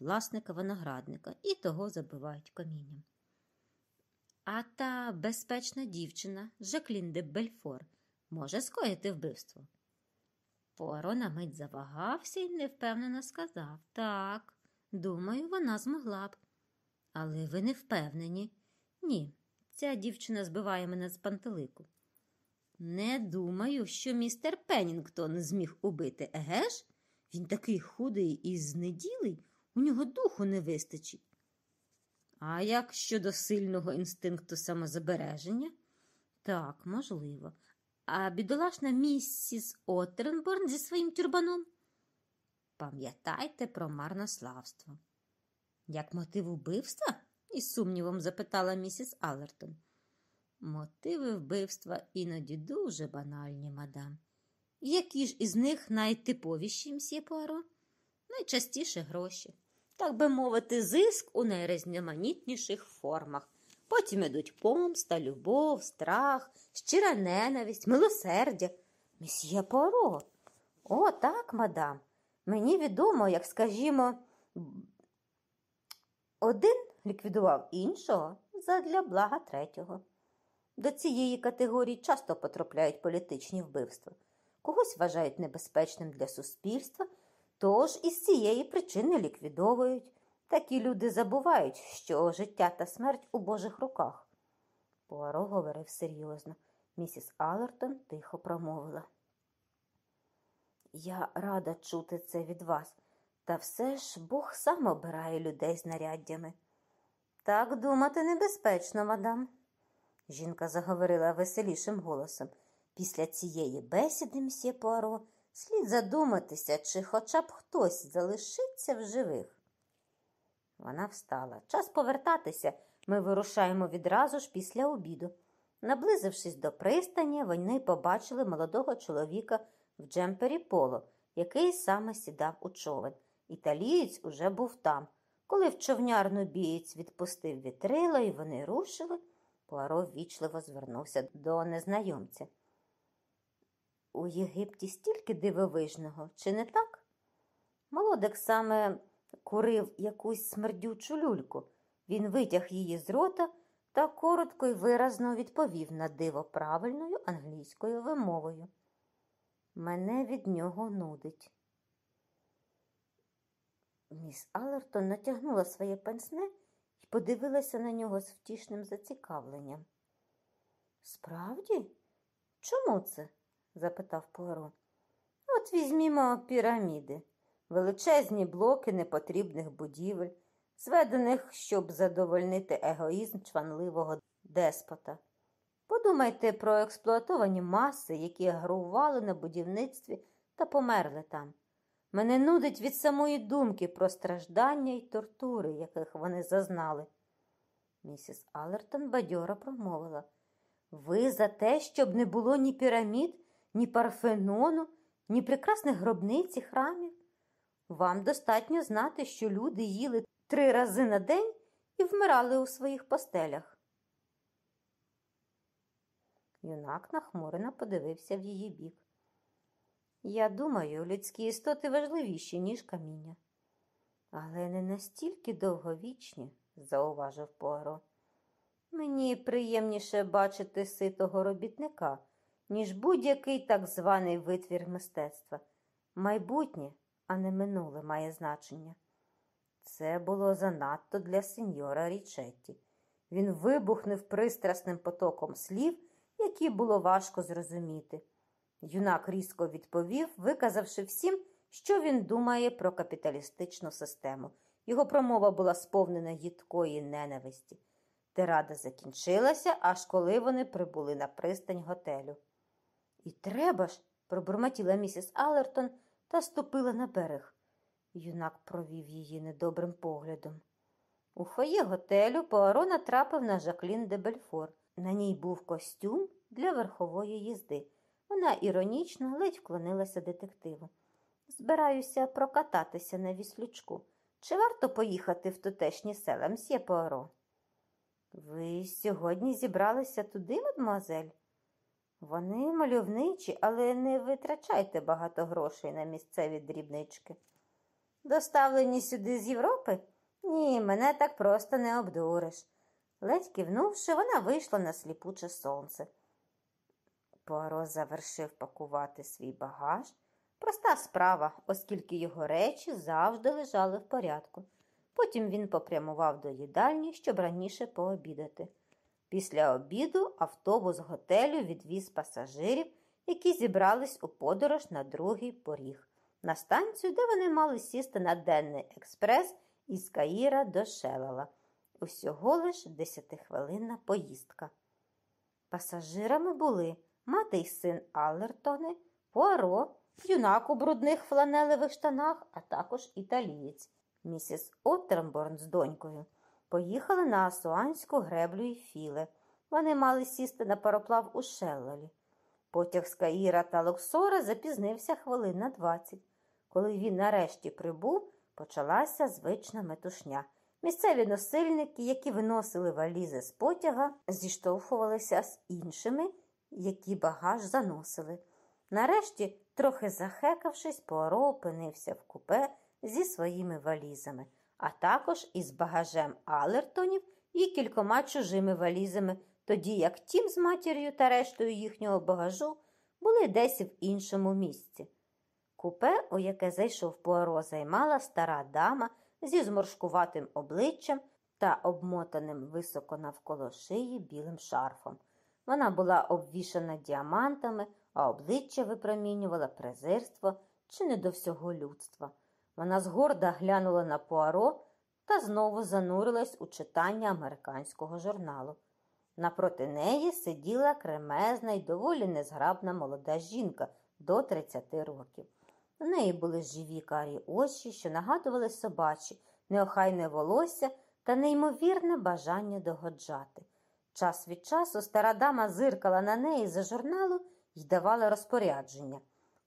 власника виноградника і того забивають камінням. А та безпечна дівчина Жаклін де Бельфор може скоїти вбивство. Поро на мить завагався і невпевнено сказав так, думаю, вона змогла б. Але ви не впевнені. Ні, ця дівчина збиває мене з пантелику. Не думаю, що містер Пеннінгтон зміг убити, еге ж? Він такий худий і знеділий, у нього духу не вистачить. А як щодо сильного інстинкту самозабереження? Так, можливо. А бідолашна місіс Оттернборн зі своїм тюрбаном? Пам'ятайте про марнославство. Як мотив убивства? із сумнівом запитала місіс Алертон. Мотиви вбивства іноді дуже банальні, мадам. Які ж із них найтиповіші, мсьє Пуаро? Найчастіше гроші. так би мовити, зиск у найрізноманітніших формах. Потім ідуть помста, любов, страх, щира ненависть, милосердя. Месьє Поро. О, так, мадам. Мені відомо, як, скажімо, один ліквідував іншого задля блага третього. До цієї категорії часто потрапляють політичні вбивства. Когось вважають небезпечним для суспільства, тож із цієї причини ліквідовують. Такі люди забувають, що життя та смерть у Божих руках. Пуаро говорив серйозно. Місіс Алертон тихо промовила. Я рада чути це від вас, та все ж Бог сам обирає людей знаряддями. Так думати небезпечно, мадам. Жінка заговорила веселішим голосом. Після цієї бесіди, мсьє Пуаро, слід задуматися, чи хоча б хтось залишиться в живих. Вона встала. Час повертатися. Ми вирушаємо відразу ж після обіду. Наблизившись до пристані, вони побачили молодого чоловіка в джемпері поло, який саме сідав у човен. Італієць уже був там. Коли в човнярну бієць відпустив вітрила і вони рушили, Пуаро ввічливо звернувся до незнайомця. У Єгипті стільки дивовижного, чи не так? Молодик саме курив якусь смердючу люльку. Він витяг її з рота та коротко й виразно відповів на диво правильною англійською вимовою. Мене від нього нудить. Міс Алертон натягнула своє пенсне і подивилася на нього з втішним зацікавленням. Справді? Чому це? запитав Пуаро. От візьмімо піраміди, величезні блоки непотрібних будівель, зведених, щоб задовольнити егоїзм чванливого деспота. Подумайте про експлуатовані маси, які агрували на будівництві та померли там. Мене нудить від самої думки про страждання й тортури, яких вони зазнали. Місіс Алертон бадьоро промовила. Ви за те, щоб не було ні пірамід, ні парфенону, ні прекрасних гробниць і храмів. Вам достатньо знати, що люди їли три рази на день і вмирали у своїх постелях. Юнак нахмурено подивився в її бік. Я думаю, людські істоти важливіші, ніж каміння. Але не настільки довговічні, зауважив Пуаро. Мені приємніше бачити ситого робітника, ніж будь-який так званий витвір мистецтва. Майбутнє, а не минуле має значення. Це було занадто для сеньора Річетті. Він вибухнув пристрасним потоком слів, які було важко зрозуміти. Юнак різко відповів, виказавши всім, що він думає про капіталістичну систему. Його промова була сповнена гідкої ненависті. Тирада закінчилася, аж коли вони прибули на пристань готелю. І треба ж, пробурмотіла місіс Алертон та ступила на берег. Юнак провів її недобрим поглядом. У фоє готелю Пуаро натрапив на Жаклін де Бельфор. На ній був костюм для верхової їзди. Вона іронічно ледь вклонилася детективу. Збираюся прокататися на віслючку. Чи варто поїхати в тутешні села, мсьє Пуаро? Ви сьогодні зібралися туди, мадмуазель? Вони мальовничі, але не витрачайте багато грошей на місцеві дрібнички. Доставлені сюди з Європи? Ні, мене так просто не обдуриш. Ледь кивнувши, вона вийшла на сліпуче сонце. Пуаро завершив пакувати свій багаж. Проста справа, оскільки його речі завжди лежали в порядку. Потім він попрямував до їдальні, щоб раніше пообідати. Після обіду автобус готелю відвіз пасажирів, які зібрались у подорож на другий поріг, на станцію, де вони мали сісти на денний експрес із Каїра до Шелала. Усього лиш десятихвилинна поїздка. Пасажирами були мати й син Аллертони, Пуаро, юнак у брудних фланелевих штанах, а також італієць. Місіс Оттерборн з донькою поїхали на Асуанську греблю і філе. Вони мали сісти на пароплав у Шеллалі. Потяг з Каїра та Локсора запізнився хвилин на двадцять. Коли він нарешті прибув, Почалася звична метушня. Місцеві носильники, які виносили валізи з потяга, зіштовхувалися з іншими, які багаж заносили. Нарешті, трохи захекавшись, Пуаро опинився в купе зі своїми валізами, а також із багажем Алертонів і кількома чужими валізами, тоді як тім з матір'ю та рештою їхнього багажу були десь в іншому місці. Купе, у яке зайшов Пуаро, займала стара дама зі зморшкуватим обличчям та обмотаним високо навколо шиї білим шарфом. Вона була обвішана діамантами, а обличчя випромінювала презирство чи не до всього людства. Вона згорда глянула на Пуаро та знову занурилась у читання американського журналу. Напроти неї сиділа кремезна й доволі незграбна молода жінка до 30 років. У неї були живі карі очі, що нагадували собачі, неохайне волосся та неймовірне бажання догоджати. Час від часу стара дама зиркала на неї за журналу й давала розпорядження.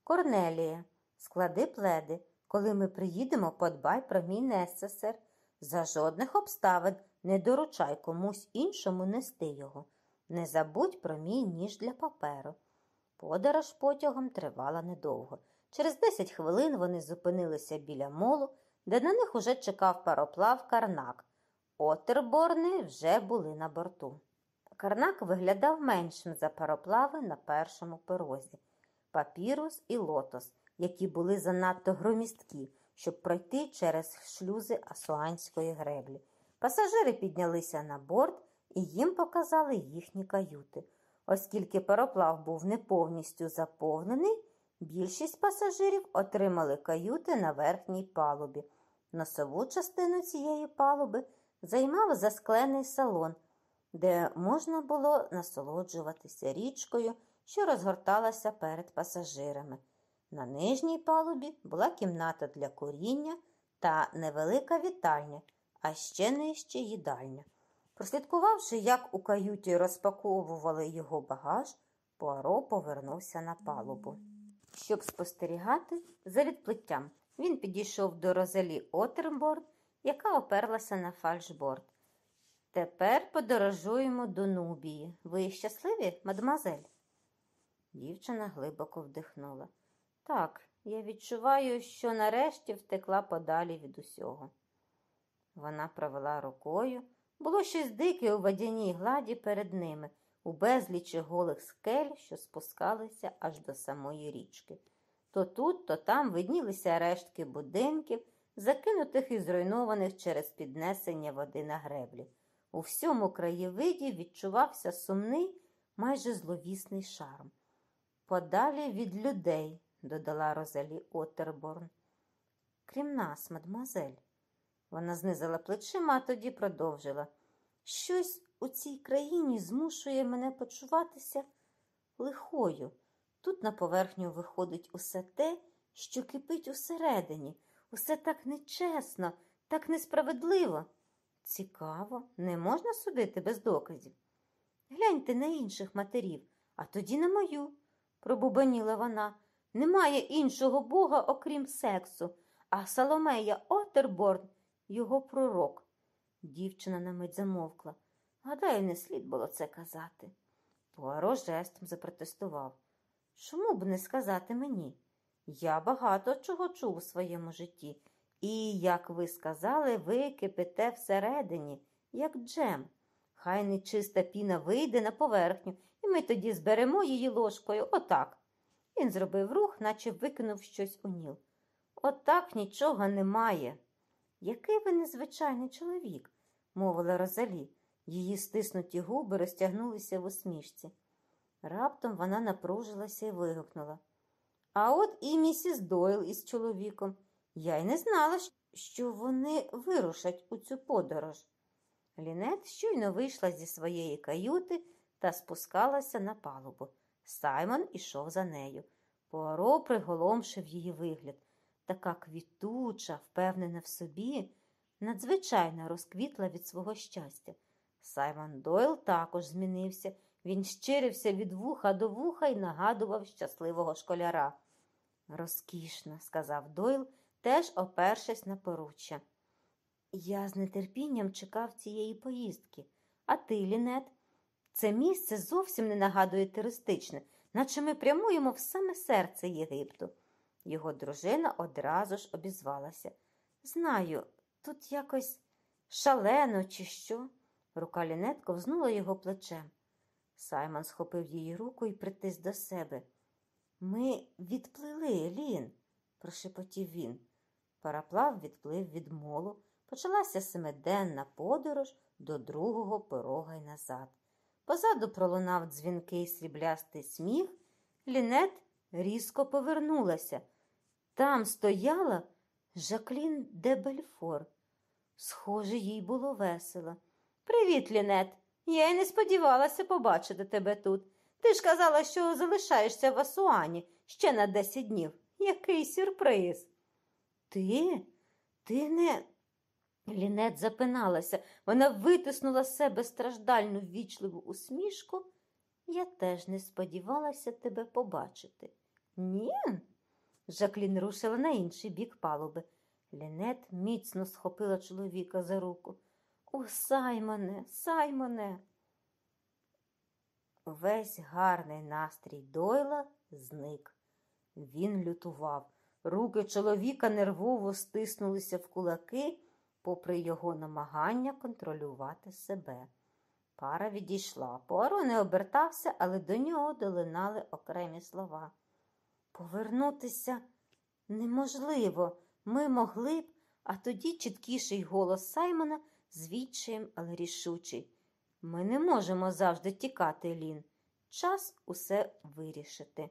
Корнелія, склади пледи. Коли ми приїдемо, подбай про мій несесер. За жодних обставин не доручай комусь іншому нести його. Не забудь про мій ніж для паперу. Подорож потягом тривала недовго. Через 10 хвилин вони зупинилися біля молу, де на них уже чекав пароплав Карнак. Отерборни вже були на борту. Карнак виглядав меншим за пароплави на першому порозі. Папірус і лотос, які були занадто громісткі, щоб пройти через шлюзи Асуанської греблі. Пасажири піднялися на борт і їм показали їхні каюти. Оскільки пароплав був не повністю заповнений, більшість пасажирів отримали каюти на верхній палубі. Носову частину цієї палуби займав засклений салон, де можна було насолоджуватися річкою, що розгорталася перед пасажирами. На нижній палубі була кімната для куріння та невелика вітальня, а ще нижче їдальня. Прослідкувавши, як у каюті розпаковували його багаж, Пуаро повернувся на палубу. Щоб спостерігати за відплиттям, він підійшов до Розалі Отерборн, яка оперлася на фальшборд. Тепер подорожуємо до Нубії. Ви щасливі, мадемуазель?» Дівчина глибоко вдихнула. Так, я відчуваю, що нарешті втекла подалі від усього. Вона провела рукою. Було щось дике у водяній гладі перед ними, у безлічі голих скель, що спускалися аж до самої річки. То тут, то там виднілися рештки будинків, закинутих і зруйнованих через піднесення води на греблі. У всьому краєвиді відчувався сумний, майже зловісний шарм. Подалі від людей, додала Розалі Отерборн. Крім нас, мадемуазель. Вона знизила плечима, а тоді продовжила. Щось у цій країні змушує мене почуватися лихою. Тут на поверхню виходить усе те, що кипить усередині, усе так нечесно, так несправедливо. Цікаво, не можна судити без доказів. Гляньте на інших матерів, а тоді на мою, пробубаніла вона. Немає іншого бога, окрім сексу, а Соломея Отерборн його пророк. Дівчина на мить замовкла. Гадаю, не слід було це казати. Пуаро жестом запротестував. Чому б не сказати мені? Я багато чого чув у своєму житті, і, як ви сказали, ви кипите всередині, як джем. Хай нечиста піна вийде на поверхню, і ми тоді зберемо її ложкою, отак. Він зробив рух, наче викинув щось у ніл. Отак нічого немає. Який ви незвичайний чоловік, мовила Розалі. Її стиснуті губи розтягнулися в усмішці. Раптом вона напружилася і вигукнула. А от і місіс Дойл із чоловіком. Я й не знала, що вони вирушать у цю подорож. Лінет щойно вийшла зі своєї каюти та спускалася на палубу. Саймон ішов за нею. Пуаро приголомшив її вигляд. Така квітуча, впевнена в собі, надзвичайно розквітла від свого щастя. Саймон Дойл також змінився. Він щирився від вуха до вуха і нагадував щасливого школяра. Розкішно, сказав Дойл, теж опершись на поруччя. Я з нетерпінням чекав цієї поїздки. А ти, Лінет? Це місце зовсім не нагадує туристичне, наче ми прямуємо в саме серце Єгипту. Його дружина одразу ж обізвалася. Знаю, тут якось шалено, чи що. Рука Лінет ковзнула його плечем. Саймон схопив її руку і притис до себе. Ми відплили, Лін, прошепотів він. Параплав відплив від молу. Почалася семиденна подорож до другого порога й назад. Позаду пролунав дзвінкий сріблястий сміх. Лінет різко повернулася. Там стояла Жаклін де Бельфор. Схоже, їй було весело. Привіт, Лінет. Я й не сподівалася побачити тебе тут. Ти ж казала, що залишаєшся в Асуані ще на десять днів. Який сюрприз. Ти? Ти не. Лінет запиналася. Вона витиснула з себе страждальну ввічливу усмішку. Я теж не сподівалася тебе побачити. Ні. Жаклін рушила на інший бік палуби. Лінет міцно схопила чоловіка за руку. О, Саймоне, Саймоне. Весь гарний настрій Дойла зник. Він лютував. Руки чоловіка нервово стиснулися в кулаки, попри його намагання контролювати себе. Пара відійшла. Пуаро не обертався, але до нього долинали окремі слова. Повернутися неможливо. Ми могли б, а тоді чіткіший голос Саймона з відчаєм, але рішучий. Ми не можемо завжди тікати, Лін. Час усе вирішити.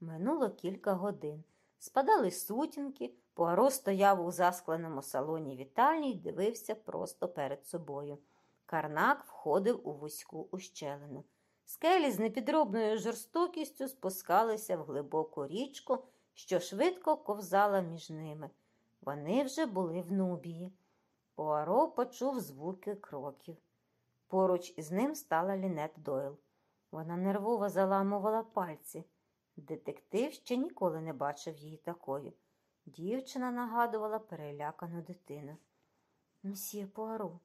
Минуло кілька годин. Спадали сутінки, Пуаро стояв у заскленому салоні вітальні й дивився просто перед собою. Карнак входив у вузьку ущелину. Скелі з непідробною жорстокістю спускалися в глибоку річку, що швидко ковзала між ними. Вони вже були в Нубії. Пуаро почув звуки кроків. Поруч із ним стала Лінет Дойл. Вона нервово заламувала пальці. Детектив ще ніколи не бачив її такою. Дівчина нагадувала перелякану дитину. Мсьє Пуаро,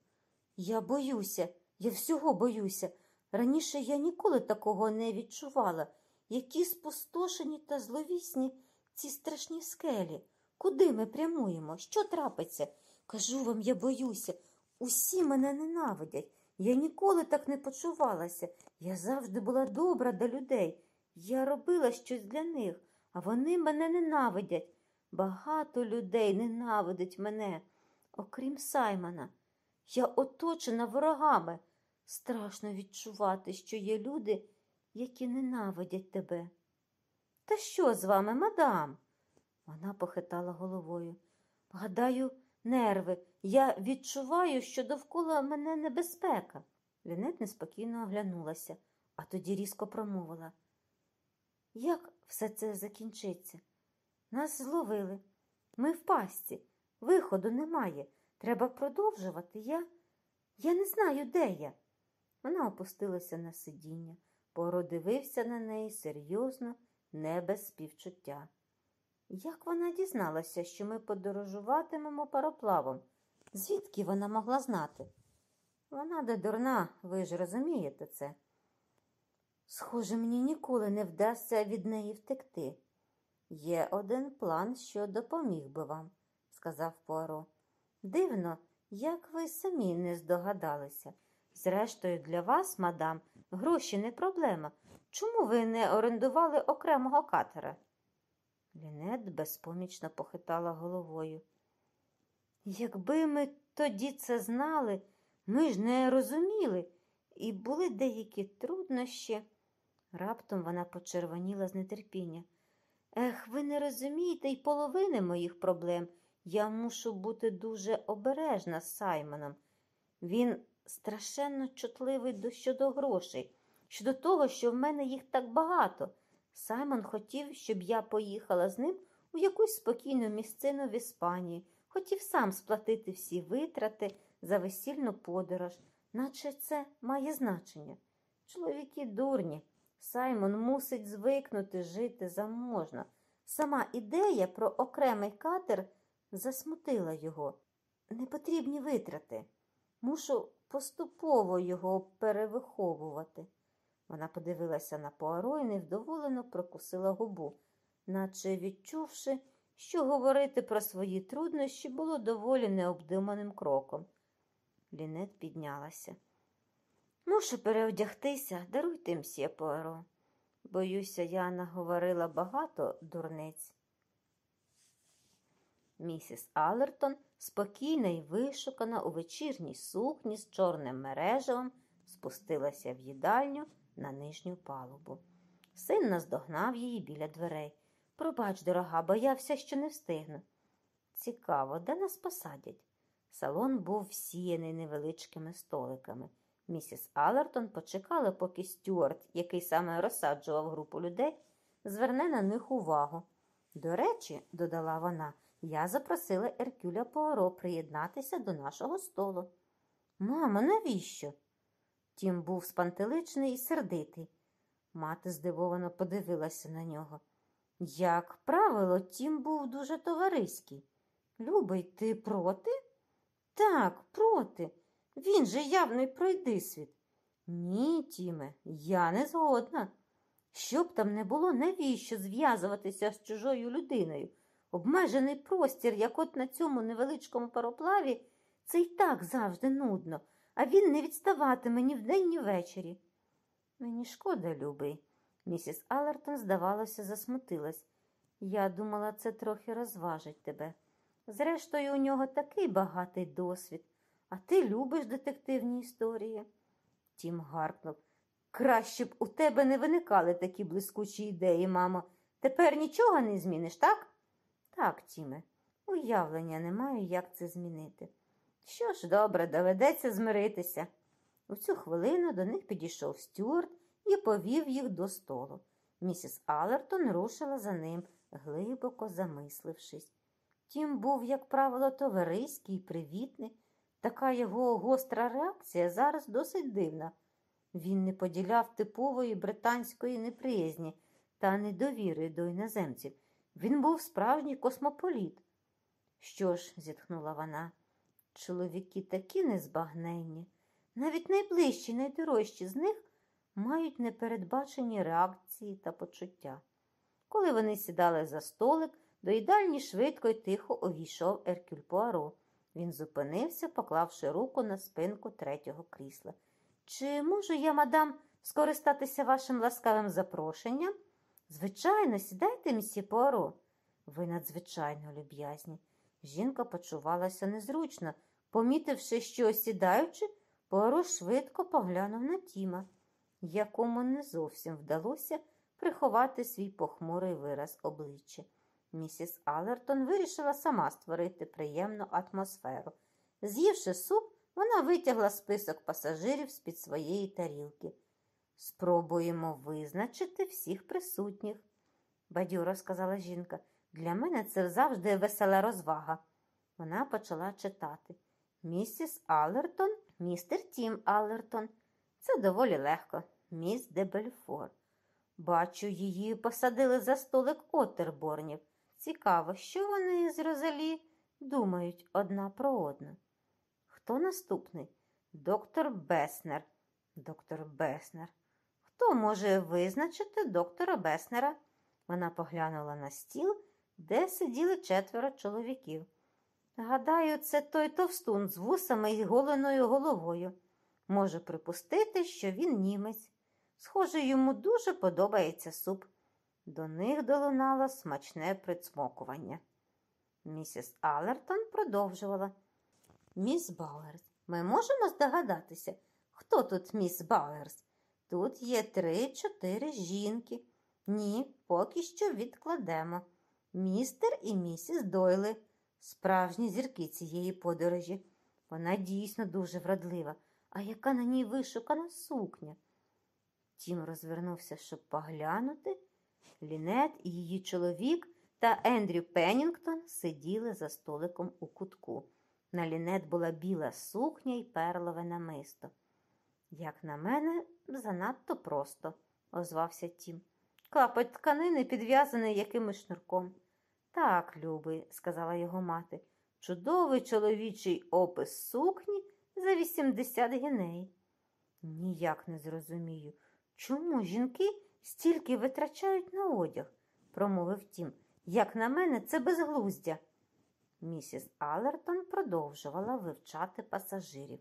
я боюся, я всього боюся. Раніше я ніколи такого не відчувала. Які спустошені та зловісні ці страшні скелі. Куди ми прямуємо? Що трапиться? Кажу вам, я боюся. Усі мене ненавидять. Я ніколи так не почувалася. Я завжди була добра до людей. Я робила щось для них, а вони мене ненавидять. Багато людей ненавидить мене, окрім Саймона. Я оточена ворогами. Страшно відчувати, що є люди, які ненавидять тебе. Та що з вами, мадам? Вона похитала головою. Гадаю, нерви. Я відчуваю, що довкола мене небезпека. Лінет неспокійно оглянулася, а тоді різко промовила. Як все це закінчиться? Нас зловили. Ми в пастці. Виходу немає. Треба продовжувати. Я Я не знаю, де я. Вона опустилася на сидіння, Поро дивився на неї серйозно, не без співчуття. Як вона дізналася, що ми подорожуватимемо пароплавом? Звідки вона могла знати? Вона де дурна, ви ж розумієте це. Схоже, мені ніколи не вдасться від неї втекти. Є один план, що допоміг би вам, сказав Пуаро. Дивно, як ви самі не здогадалися. Зрештою, для вас, мадам, гроші не проблема. Чому ви не орендували окремого катера? Лінет безпомічно похитала головою. Якби ми тоді це знали, ми ж не розуміли, і були деякі труднощі. Раптом вона почервоніла з нетерпіння. Ех, ви не розумієте й половини моїх проблем. Я мушу бути дуже обережна з Саймоном. Він страшенно чутливий до щодо грошей, щодо того, що в мене їх так багато. Саймон хотів, щоб я поїхала з ним у якусь спокійну місцину в Іспанії, хотів сам сплатити всі витрати за весільну подорож, наче це має значення. Чоловіки дурні. Саймон мусить звикнути жити заможно. Сама ідея про окремий катер засмутила його. Непотрібні витрати. Мушу поступово його перевиховувати. Вона подивилася на Пуаро і невдоволено прокусила губу, наче відчувши, що говорити про свої труднощі було доволі необдуманим кроком. Лінет піднялася. Мушу переодягтися, даруйте мсьє Пуаро. Боюся, я наговорила багато дурниць. Місіс Алертон, спокійна і вишукана у вечірній сукні з чорним мережевом, спустилася в їдальню на нижню палубу. Син наздогнав її біля дверей. Пробач, дорога, боявся, що не встигну. Цікаво, де нас посадять? Салон був всіяний невеличкими столиками. Місіс Алертон почекала, поки Стюарт, який саме розсаджував групу людей, зверне на них увагу. До речі, додала вона, я запросила Еркюля Пуаро приєднатися до нашого столу. Мамо, навіщо? Тім був спантеличний і сердитий. Мати здивовано подивилася на нього. Як правило, Тім був дуже товариський. Любий, ти проти? Так, проти. Він же явний пройдисвіт. Ні, Тіме, я не згодна. Що б там не було, навіщо зв'язуватися з чужою людиною? Обмежений простір, як от на цьому невеличкому пароплаві, це й так завжди нудно, а він не відставатиме ні вдень, ні ввечері. Мені шкода, любий. Місіс Алертон, здавалося, засмутилась. Я думала, це трохи розважить тебе. Зрештою, у нього такий багатий досвід, а ти любиш детективні історії. Тім гаркнув. Краще б у тебе не виникали такі блискучі ідеї, мамо. Тепер нічого не зміниш, так? Так, Тіме, уявлення не маю, як це змінити. Що ж, добре, доведеться змиритися. У цю хвилину до них підійшов Стюарт і повів їх до столу. Місіс Алертон рушила за ним, глибоко замислившись. Тім був, як правило, товариський і привітний. Така його гостра реакція зараз досить дивна. Він не поділяв типової британської неприязні та недовіри до іноземців. Він був справжній космополіт. Що ж, зітхнула вона, чоловіки такі незбагненні. Навіть найближчі, найдорожчі з них мають непередбачені реакції та почуття. Коли вони сідали за столик, до їдальні швидко й тихо увійшов Еркюль Пуаро. Він зупинився, поклавши руку на спинку третього крісла. Чи можу я, мадам, скористатися вашим ласкавим запрошенням? Звичайно, сідайте, місьє Пуаро. Ви надзвичайно люб'язні. Жінка почувалася незручно, помітивши, що, сідаючи, Пуаро швидко поглянув на Тіма, якому не зовсім вдалося приховати свій похмурий вираз обличчя. Місіс Алертон вирішила сама створити приємну атмосферу. З'ївши суп, вона витягла список пасажирів з-під своєї тарілки. Спробуємо визначити всіх присутніх, бадьоро сказала жінка. Для мене це завжди весела розвага. Вона почала читати. Місіс Алертон, містер Тім Алертон. Це доволі легко, міс де Бельфор. Бачу, її посадили за столик отерборнів. Цікаво, що вони з Розалі думають одна про одну. Хто наступний? Доктор Беснер. Доктор Беснер. Хто може визначити доктора Беснера? Вона поглянула на стіл, де сиділи четверо чоловіків. Гадаю, це той товстун з вусами і голеною головою. Можу припустити, що він німець. Схоже, йому дуже подобається суп. До них долунало смачне прицмокування. Місіс Алертон продовжувала. Міс Бауерс, ми можемо здогадатися, хто тут міс Бауерс? Тут є три-чотири жінки. Ні, поки що відкладемо. Містер і місіс Дойли, справжні зірки цієї подорожі. Вона дійсно дуже вродлива, а яка на ній вишукана сукня. Тім розвернувся, щоб поглянути. Лінет її чоловік та Ендрю Пеннінгтон сиділи за столиком у кутку. На лінет була біла сукня і перлове намисто. Як на мене, занадто просто, озвався Тім. Клапоть тканини підв'язаний якимось шнурком. Так, любий, сказала його мати, чудовий чоловічий опис сукні за 80 гіней. Ніяк не зрозумію, чому жінки стільки витрачають на одяг, промовив Тім. Як на мене, це безглуздя. Місіс Алертон продовжувала вивчати пасажирів.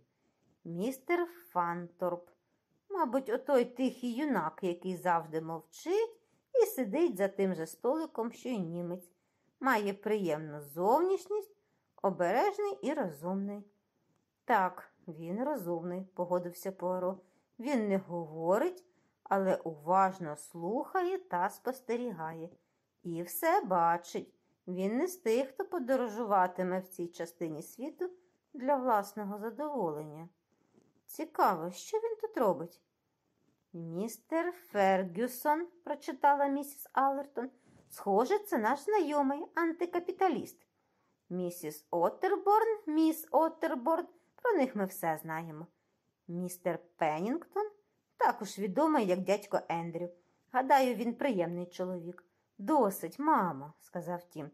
Містер Фанторп, мабуть, отой тихий юнак, який завжди мовчить і сидить за тим же столиком, що й німець, має приємну зовнішність, обережний і розумний. Так, він розумний, погодився Пуаро. Він не говорить, але уважно слухає та спостерігає. І все бачить. Він не з тих, хто подорожуватиме в цій частині світу для власного задоволення. Цікаво, що він тут робить? Містер Фергюсон, прочитала місіс Аллертон. Схоже, це наш знайомий антикапіталіст. Місіс Оттерборн, міс Оттерборн, про них ми все знаємо. Містер Пеннінгтон, також відомий як дядько Ендрю. Гадаю, він приємний чоловік. Досить, мамо, сказав Тім.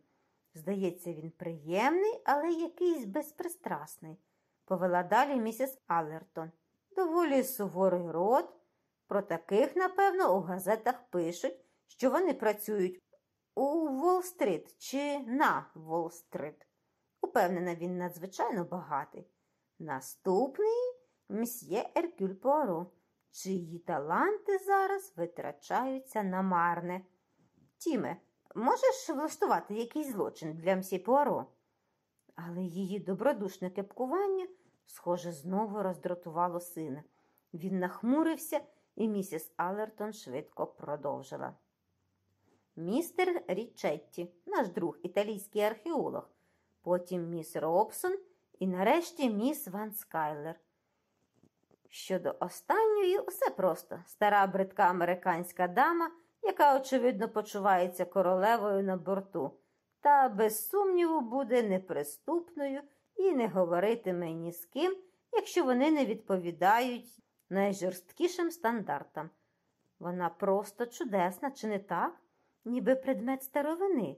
Здається, він приємний, але якийсь безпристрасний, повела далі місіс Аллертон. Доволі суворий рот. Про таких, напевно, у газетах пишуть, що вони працюють у Уолл-стріт чи на Уолл-стріт. Упевнена, він надзвичайно багатий. Наступний мсьє Еркюль Пуаро, чиї таланти зараз витрачаються на марне. Тіме, можеш влаштувати якийсь злочин для мсьє Пуаро? Але її добродушне кепкування, схоже, знову роздратувало сина. Він нахмурився, і місіс Аллертон швидко продовжила. Містер Річетті, наш друг, італійський археолог, потім міс Робсон і нарешті міс Ван Скайлер. Щодо останньої, усе просто стара бридка американська дама, яка, очевидно, почувається королевою на борту, та, без сумніву, буде неприступною і не говоритиме ні з ким, якщо вони не відповідають найжорсткішим стандартам. Вона просто чудесна, чи не так? Ніби предмет старовини.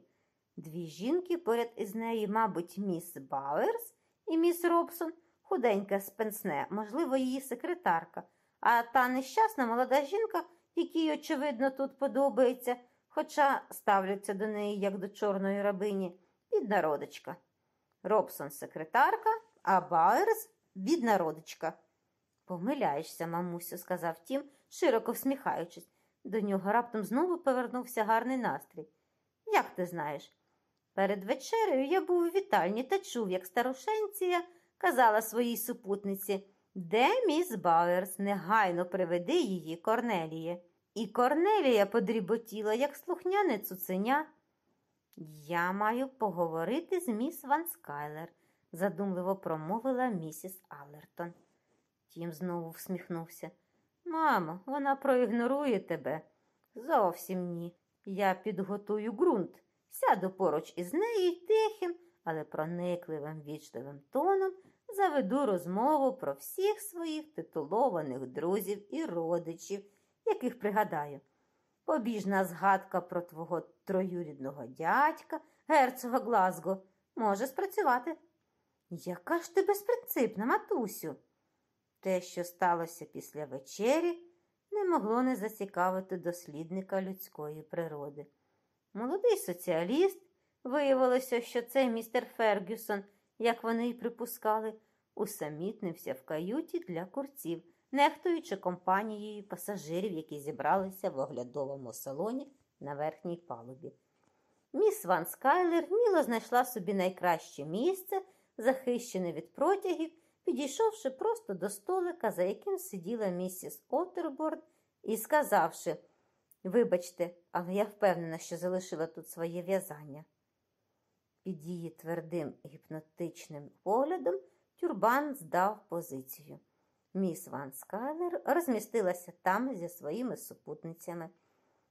Дві жінки поряд із нею, мабуть, міс Бауерс і міс Робсон, худенька спенсне, можливо, її секретарка, а та нещасна молода жінка, якій, очевидно, тут подобається, хоча ставляться до неї як до чорної рабині, бідна родичка. Робсон секретарка, а Бауерс бідна родичка. Помиляєшся, мамусю, сказав тім, широко всміхаючись. До нього раптом знову повернувся гарний настрій. Як ти знаєш? Перед вечерею я був у вітальні та чув, як старушенція казала своїй супутниці, де міс Бауерс, негайно приведи її Корнеліє. І Корнелія подріботіла, як слухняне цуценя. Я маю поговорити з міс Ван Скайлер, задумливо промовила місіс Аллертон. Тім знову всміхнувся. Мамо, вона проігнорує тебе. Зовсім ні. Я підготую ґрунт, сяду поруч із нею й тихим, але проникливим вічливим тоном заведу розмову про всіх своїх титулованих друзів і родичів, яких пригадаю. Побіжна згадка про твого троюрідного дядька, герцога Глазго, може спрацювати. Яка ж ти безпринципна, матусю? Те, що сталося після вечері, не могло не зацікавити дослідника людської природи. Молодий соціаліст виявилося, що цей містер Фергюсон, як вони й припускали, усамітнився в каюті для курців, нехтуючи компанією пасажирів, які зібралися в оглядовому салоні на верхній палубі. Міс Ван Скайлер міло знайшла собі найкраще місце, захищене від протягів підійшовши просто до столика, за яким сиділа місіс Оттерборд, і сказавши Вибачте, але я впевнена, що залишила тут своє в'язання. Під її твердим гіпнотичним поглядом тюрбан здав позицію. Міс Ван Скайлер розмістилася там зі своїми супутницями.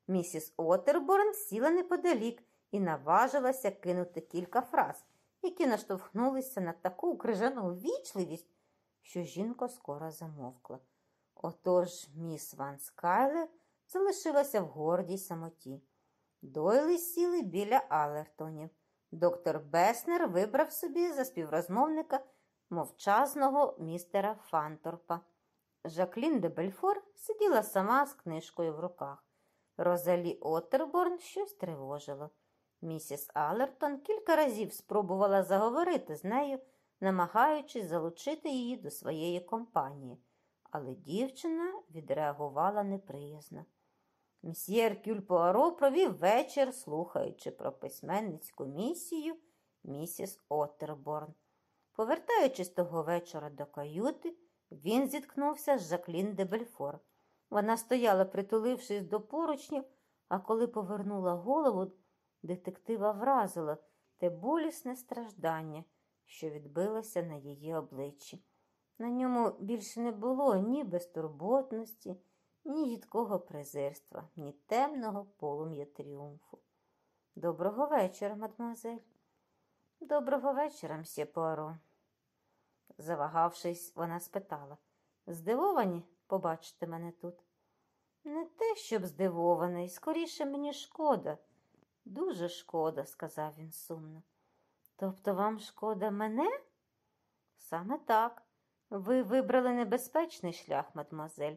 Місіс Отерборн сіла неподалік і наважилася кинути кілька фраз які наштовхнулися на таку крижану ввічливість, що жінка скоро замовкла. Отож міс Ван Скайлер залишилася в гордій самоті. Дойли сіли біля Алертонів. Доктор Беснер вибрав собі за співрозмовника мовчазного містера Фанторпа. Жаклін де Бельфор сиділа сама з книжкою в руках. Розалі Оттерборн щось тривожило. Місіс Алертон кілька разів спробувала заговорити з нею, намагаючись залучити її до своєї компанії, але дівчина відреагувала неприязно. Мсьє Еркюль Пуаро провів вечір, слухаючи про письменницьку місію місіс Оттерборн. Повертаючись того вечора до каюти, він зіткнувся з Жаклін де Бельфор. Вона стояла, притулившись до поручнів, а коли повернула голову, детектива вразило те болісне страждання, що відбилося на її обличчі. На ньому більше не було ні безтурботності, ні гідкого презирства, ні темного полум'я тріумфу. Доброго вечора, мадемуазель. Доброго вечора, мсьє Пуаро. Завагавшись, вона спитала Здивовані побачити мене тут? Не те, щоб здивований, скоріше мені шкода. Дуже шкода, сказав він сумно. Тобто вам шкода мене? Саме так. Ви вибрали небезпечний шлях, мадемуазель.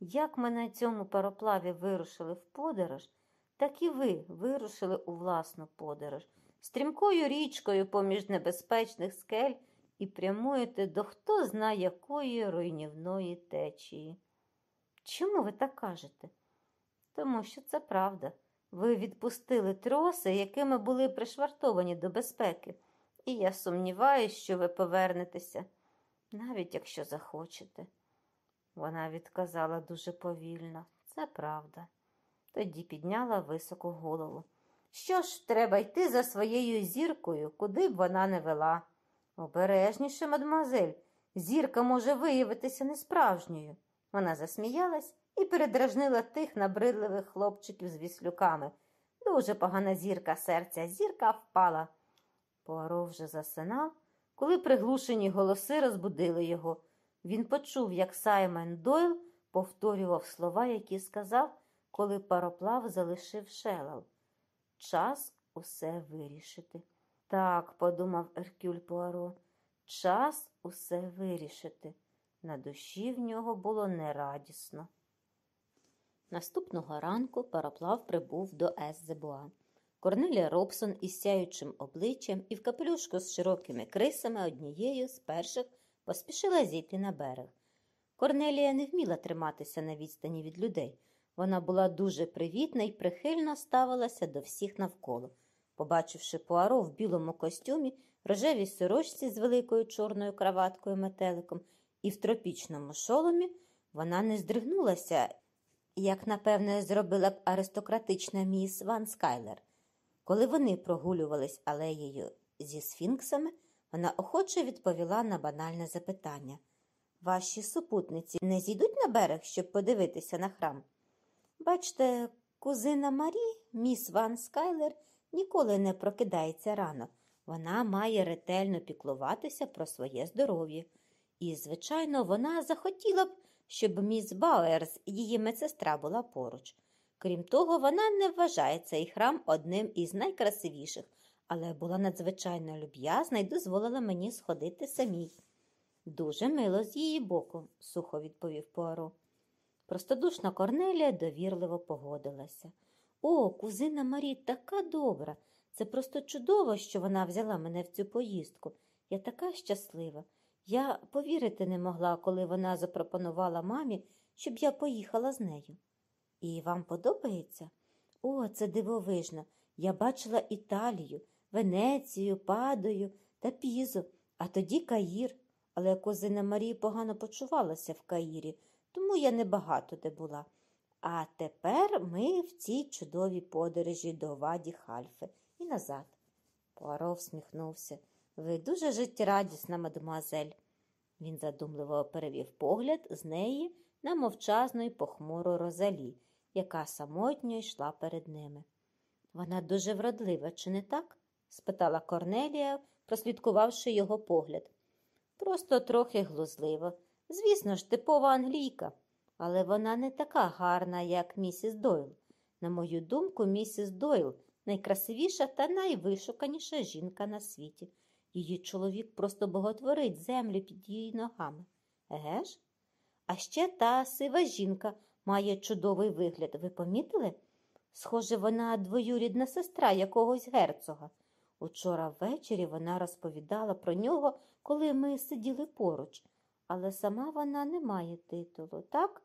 Як ми на цьому пароплаві вирушили в подорож, так і ви вирушили у власну подорож, стрімкою річкою поміж небезпечних скель і прямуєте до хто зна якої руйнівної течії. Чому ви так кажете? Тому що це правда. Ви відпустили троси, якими були пришвартовані до безпеки, і я сумніваюся, що ви повернетеся, навіть якщо захочете. Вона відказала дуже повільно. Це правда. Тоді підняла високу голову. Що ж, треба йти за своєю зіркою, куди б вона не вела. Обережніше, мадемуазель, зірка може виявитися несправжньою. Вона засміялась і передражнила тих набридливих хлопчиків з віслюками. Дуже погана зірка серця, зірка впала. Пуаро вже засинав, коли приглушені голоси розбудили його. Він почув, як Саймон Дойл повторював слова, які сказав, коли пароплав залишив шелал. Час усе вирішити. Так, подумав Еркюль Пуаро, час усе вирішити. На душі в нього було нерадісно. Наступного ранку пароплав прибув до Ес-Зебуа. Корнелія Робсон із сяючим обличчям і в капелюшку з широкими крисами однією з перших поспішила зійти на берег. Корнелія не вміла триматися на відстані від людей. Вона була дуже привітна і прихильно ставилася до всіх навколо. Побачивши Пуаро в білому костюмі, рожевій сорочці з великою чорною краваткою метеликом і в тропічному шоломі, вона не здригнулася, як, напевне, зробила б аристократична міс Ван Скайлер. Коли вони прогулювались алеєю зі сфінксами, вона охоче відповіла на банальне запитання. Ваші супутниці не зійдуть на берег, щоб подивитися на храм? Бачте, кузина Марі, міс Ван Скайлер, ніколи не прокидається рано. Вона має ретельно піклуватися про своє здоров'я. І, звичайно, вона захотіла б, щоб міс Бауерс, її медсестра, була поруч. Крім того, вона не вважає цей храм одним із найкрасивіших, але була надзвичайно люб'язна і дозволила мені сходити самій. Дуже мило з її боку, сухо відповів Пуаро. Простодушна Корнелія довірливо погодилася. О, кузина Марі така добра. Це просто чудово, що вона взяла мене в цю поїздку. Я така щаслива. Я повірити не могла, коли вона запропонувала мамі, щоб я поїхала з нею. І вам подобається? О, це дивовижно. Я бачила Італію, Венецію, Падою та Пізу, а тоді Каїр. Але кузина Марії погано почувалася в Каїрі, тому я небагато де була. А тепер ми в цій чудовій подорожі до Ваді Хальфи і назад. Пуаро всміхнувся. Ви дуже життєрадісна, мадемуазель. Він задумливо перевів погляд з неї на мовчазну й похмуру Розалі, яка самотньо йшла перед ними. Вона дуже вродлива, чи не так? Спитала Корнелія, прослідкувавши його погляд. Просто трохи глузливо. Звісно ж, типова англійка, але вона не така гарна, як місіс Дойл. На мою думку, місіс Дойл найкрасивіша та найвишуканіша жінка на світі. Її чоловік просто боготворить землю під її ногами. Еге ж? А ще та сива жінка має чудовий вигляд. Ви помітили? Схоже, вона двоюрідна сестра якогось герцога. Учора ввечері вона розповідала про нього, коли ми сиділи поруч, але сама вона не має титулу, так?